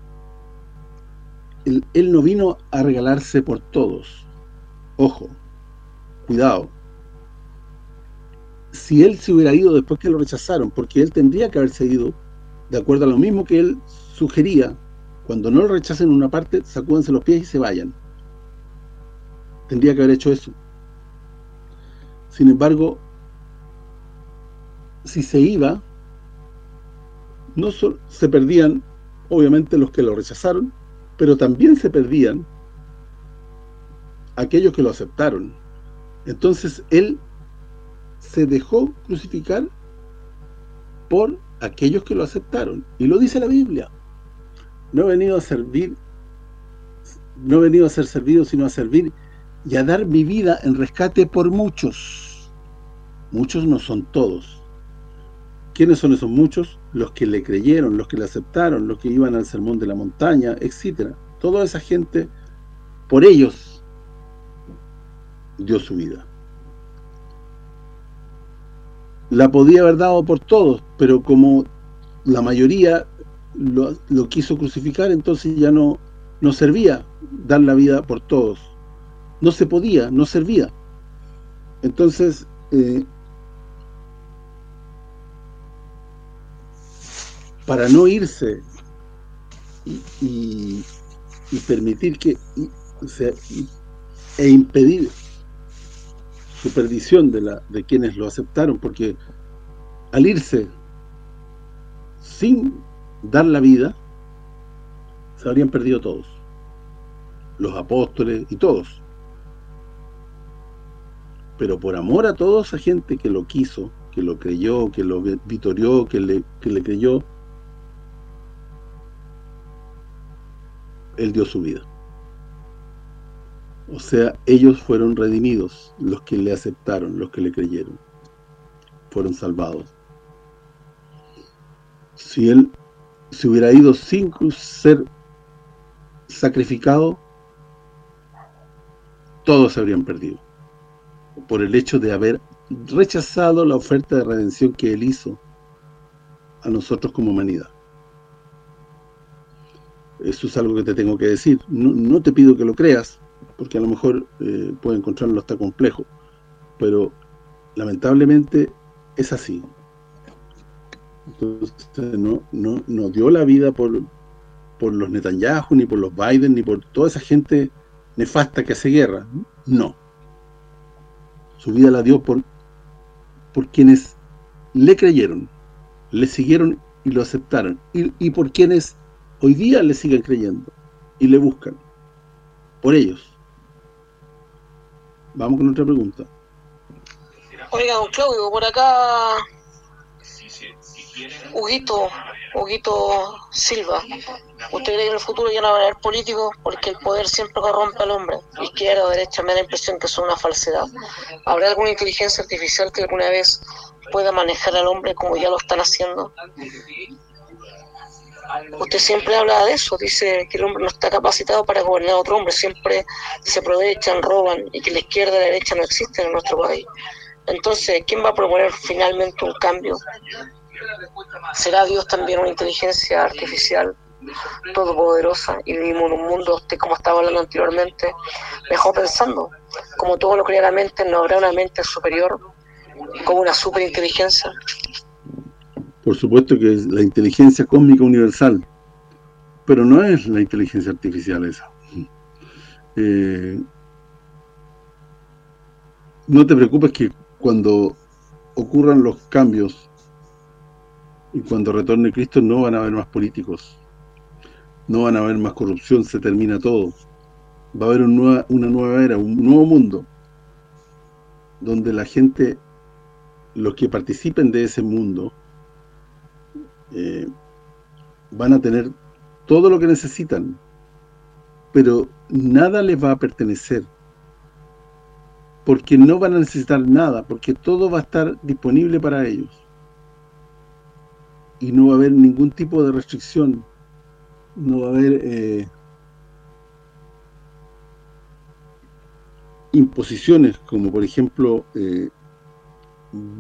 Él, él no vino a regalarse por todos. Ojo, cuidado. Si Él se hubiera ido después que lo rechazaron, porque Él tendría que haberse ido, de acuerdo a lo mismo que Él sugería, cuando no lo rechacen en una parte, sacúdense los pies y se vayan. Tendría que haber hecho eso. Sin embargo, si se iba, no se perdían, obviamente, los que lo rechazaron, pero también se perdían aquellos que lo aceptaron. Entonces, él se dejó crucificar por aquellos que lo aceptaron. Y lo dice la Biblia. No he venido a servir, no he venido a ser servido, sino a servir y a dar mi vida en rescate por muchos. Muchos no son todos. ¿Quiénes son esos muchos? Los que le creyeron, los que le aceptaron, los que iban al sermón de la montaña, etcétera. Toda esa gente, por ellos, dio su vida. La podía haber dado por todos, pero como la mayoría lo, quiso crucificar, entonces ya no no servía dar la vida por todos. No se podía, no servía. Entonces, eh, para no irse y, permitir que e impedir su perdición de, la, de quienes lo aceptaron, porque al irse sin dar la vida, se habrían perdido todos, los apóstoles y todos. Pero por amor a toda esa gente que lo quiso, que lo creyó, que lo vitorió, que le, que le creyó, Él dio su vida. O sea, ellos fueron redimidos, los que le aceptaron, los que le creyeron. Fueron salvados. Si Él se hubiera ido sin ser sacrificado, todos se habrían perdido. Por el hecho de haber rechazado la oferta de redención que Él hizo a nosotros como humanidad. Eso es algo que te tengo que decir. No, te pido que lo creas, porque a lo mejor eh, puede encontrarlo hasta complejo. Pero lamentablemente es así. Entonces no, no, no dio la vida por, por los Netanyahu, ni por los Biden, ni por toda esa gente nefasta que hace guerra. No. Su vida la dio por, por quienes le creyeron, le siguieron y lo aceptaron. Y por quienes hoy día le siguen creyendo y le buscan por ellos. Vamos con otra pregunta. Oiga, don Claudio, por acá Huguito, Huguito Silva, ¿usted cree que en el futuro ya no va a haber políticos? Porque el poder siempre corrompe al hombre, izquierda o derecha, me da la impresión que son una falsedad. ¿Habrá alguna inteligencia artificial que alguna vez pueda manejar al hombre como ya lo están haciendo? Usted siempre habla de eso, dice que el hombre no está capacitado para gobernar a otro hombre, siempre se aprovechan, roban y que la izquierda y la derecha no existen en nuestro país. Entonces, ¿quién va a proponer finalmente un cambio? ¿Será Dios también una inteligencia artificial todopoderosa y vivimos en un mundo, usted como estaba hablando anteriormente, mejor pensando, como todo lo crea la mente, no habrá una mente superior, como una superinteligencia? Por supuesto que es la inteligencia cósmica universal, pero no es la inteligencia artificial esa. Eh, no te preocupes que cuando ocurran los cambios y cuando retorne Cristo no van a haber más políticos, no van a haber más corrupción, se termina todo. Va a haber una nueva era, un nuevo mundo, donde la gente, los que participen de ese mundo, eh, van a tener todo lo que necesitan, pero nada les va a pertenecer, porque no van a necesitar nada, porque todo va a estar disponible para ellos. Y no va a haber ningún tipo de restricción, no va a haber eh, imposiciones, como por ejemplo eh,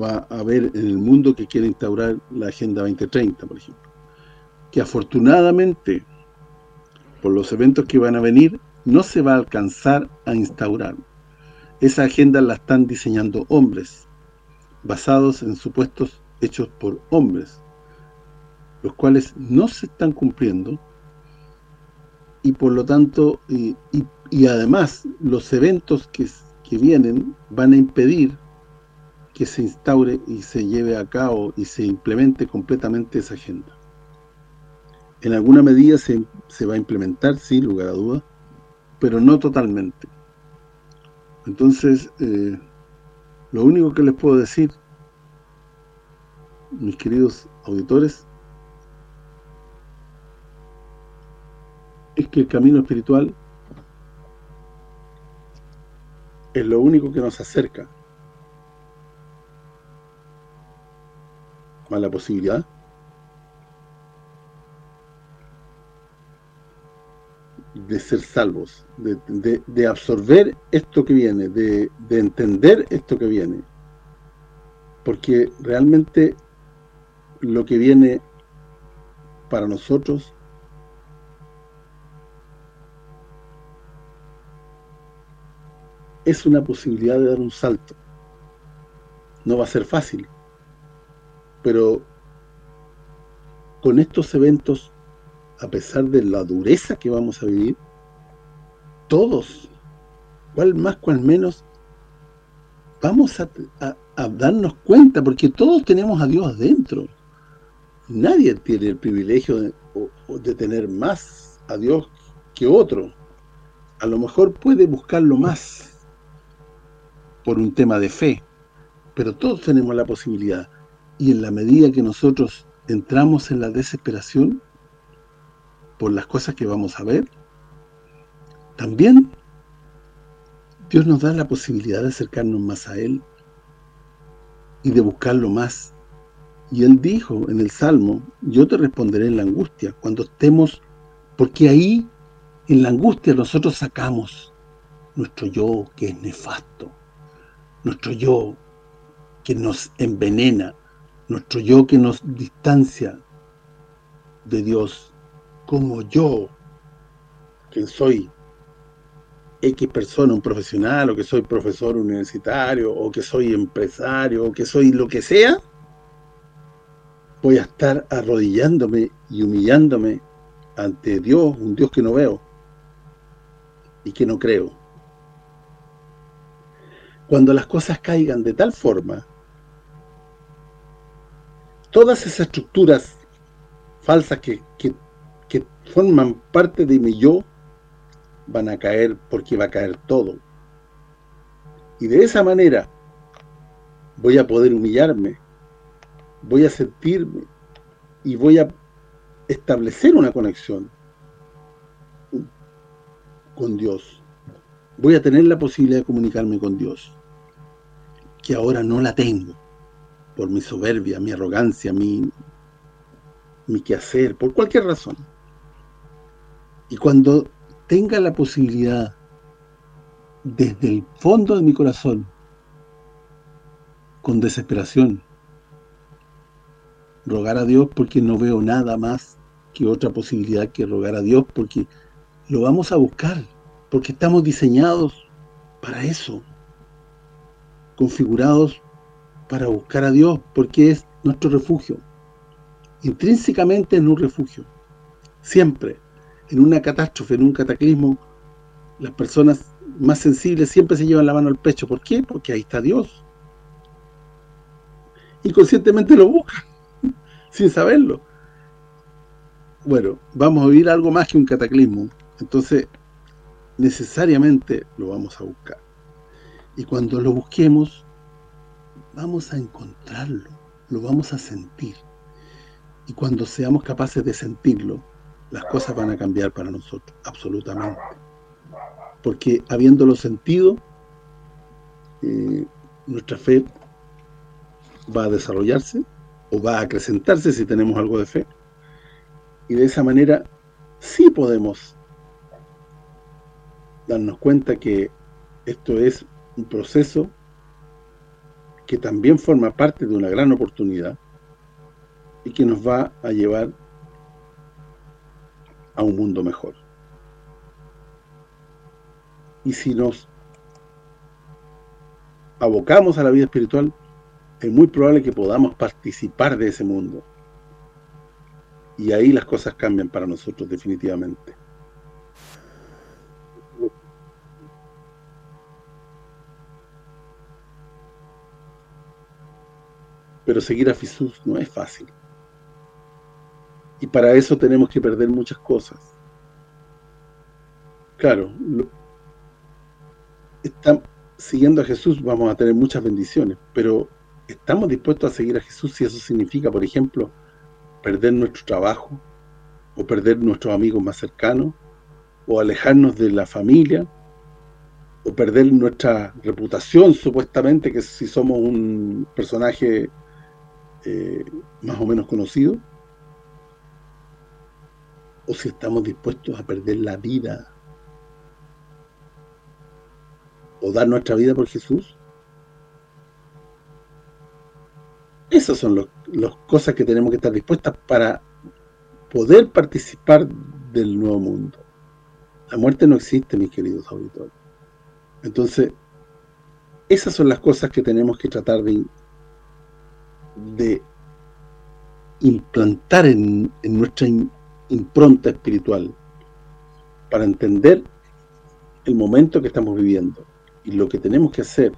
va a haber en el mundo que quiere instaurar la Agenda 2030, por ejemplo. Que afortunadamente, por los eventos que van a venir, no se va a alcanzar a instaurar. Esa agenda la están diseñando hombres, basados en supuestos hechos por hombres, los cuales no se están cumpliendo, y por lo tanto, y, además, los eventos que, que vienen van a impedir que se instaure y se lleve a cabo y se implemente completamente esa agenda. En alguna medida se, va a implementar, sin lugar a dudas, pero no totalmente. Entonces, eh, lo único que les puedo decir, mis queridos auditores, es que el camino espiritual es lo único que nos acerca a la posibilidad. de ser salvos, de, de, de, absorber esto que viene, de, de, entender esto que viene. Porque realmente lo que viene para nosotros es una posibilidad de dar un salto. No va a ser fácil pero con estos eventos, a pesar de la dureza que vamos a vivir, todos, cual más, cual menos, vamos a, darnos cuenta, porque todos tenemos a Dios dentro. Nadie tiene el privilegio de, de tener más a Dios que otro. A lo mejor puede buscarlo más por un tema de fe, pero todos tenemos la posibilidad. Y en la medida que nosotros entramos en la desesperación por las cosas que vamos a ver, también Dios nos da la posibilidad de acercarnos más a Él y de buscarlo más. Y Él dijo en el Salmo, yo te responderé en la angustia, cuando estemos, porque ahí en la angustia nosotros sacamos nuestro yo que es nefasto, nuestro yo que nos envenena, nuestro yo que nos distancia de Dios, como yo, que soy X persona, un profesional, o que soy profesor universitario, o que soy empresario, o que soy lo que sea, voy a estar arrodillándome y humillándome ante Dios, un Dios que no veo y que no creo. Cuando las cosas caigan de tal forma, todas esas estructuras falsas que, que, forman parte de mi yo, van a caer porque va a caer todo. Y de esa manera voy a poder humillarme, voy a sentirme y voy a establecer una conexión con Dios. Voy a tener la posibilidad de comunicarme con Dios, que ahora no la tengo, por mi soberbia, mi arrogancia, mi, mi quehacer, por cualquier razón. Y cuando tenga la posibilidad desde el fondo de mi corazón con desesperación rogar a Dios porque no veo nada más que otra posibilidad que rogar a Dios porque lo vamos a buscar porque estamos diseñados para eso configurados para buscar a Dios porque es nuestro refugio intrínsecamente es un refugio siempre en una catástrofe, en un cataclismo, las personas más sensibles siempre se llevan la mano al pecho. ¿Por qué? Porque ahí está Dios. Inconscientemente lo buscan, [laughs] sin saberlo. Bueno, vamos a vivir algo más que un cataclismo. Entonces, necesariamente lo vamos a buscar. Y cuando lo busquemos, vamos a encontrarlo, lo vamos a sentir. Y cuando seamos capaces de sentirlo, las cosas van a cambiar para nosotros, absolutamente. Porque habiéndolo sentido, eh, nuestra fe va a desarrollarse o va a acrecentarse si tenemos algo de fe. Y de esa manera sí podemos darnos cuenta que esto es un proceso que también forma parte de una gran oportunidad y que nos va a llevar a un mundo mejor. Y si nos abocamos a la vida espiritual, es muy probable que podamos participar de ese mundo. Y ahí las cosas cambian para nosotros definitivamente. Pero seguir a Jesús no es fácil. Y para eso tenemos que perder muchas cosas. Claro, siguiendo a Jesús vamos a tener muchas bendiciones, pero ¿estamos dispuestos a seguir a Jesús si eso significa, por ejemplo, perder nuestro trabajo, o perder nuestros amigos más cercanos, o alejarnos de la familia, o perder nuestra reputación, supuestamente, que si somos un personaje eh, más o menos conocido? o si estamos dispuestos a perder la vida o dar nuestra vida por Jesús. Esas son las cosas que tenemos que estar dispuestas para poder participar del nuevo mundo. La muerte no existe, mis queridos auditores. Entonces, Esas son las cosas que tenemos que tratar de, de implantar en, nuestra impronta espiritual para entender el momento que estamos viviendo y lo que tenemos que hacer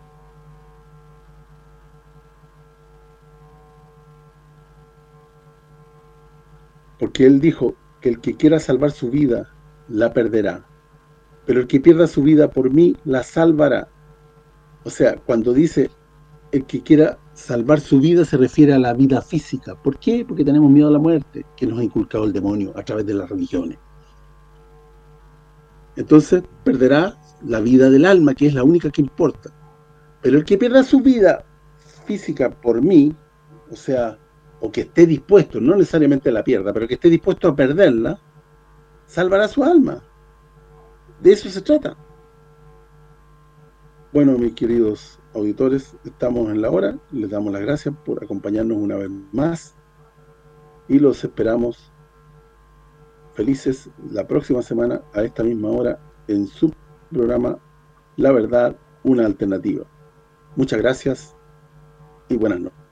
porque él dijo que el que quiera salvar su vida la perderá. Pero el que pierda su vida por mí la salvará. O sea, cuando dice el que quiera salvar su vida se refiere a la vida física. ¿Por qué? Porque tenemos miedo a la muerte, que nos ha inculcado el demonio a través de las religiones. Entonces perderá la vida del alma, que es la única que importa. Pero el que pierda su vida física por mí, o sea, o que esté dispuesto, no necesariamente la pierda, pero que esté dispuesto a perderla, salvará su alma. De eso se trata. Bueno, mis queridos auditores, estamos en la hora. Les damos las gracias por acompañarnos una vez más y los esperamos felices la próxima semana a esta misma hora en su programa La Verdad, una alternativa. Muchas gracias y buenas noches.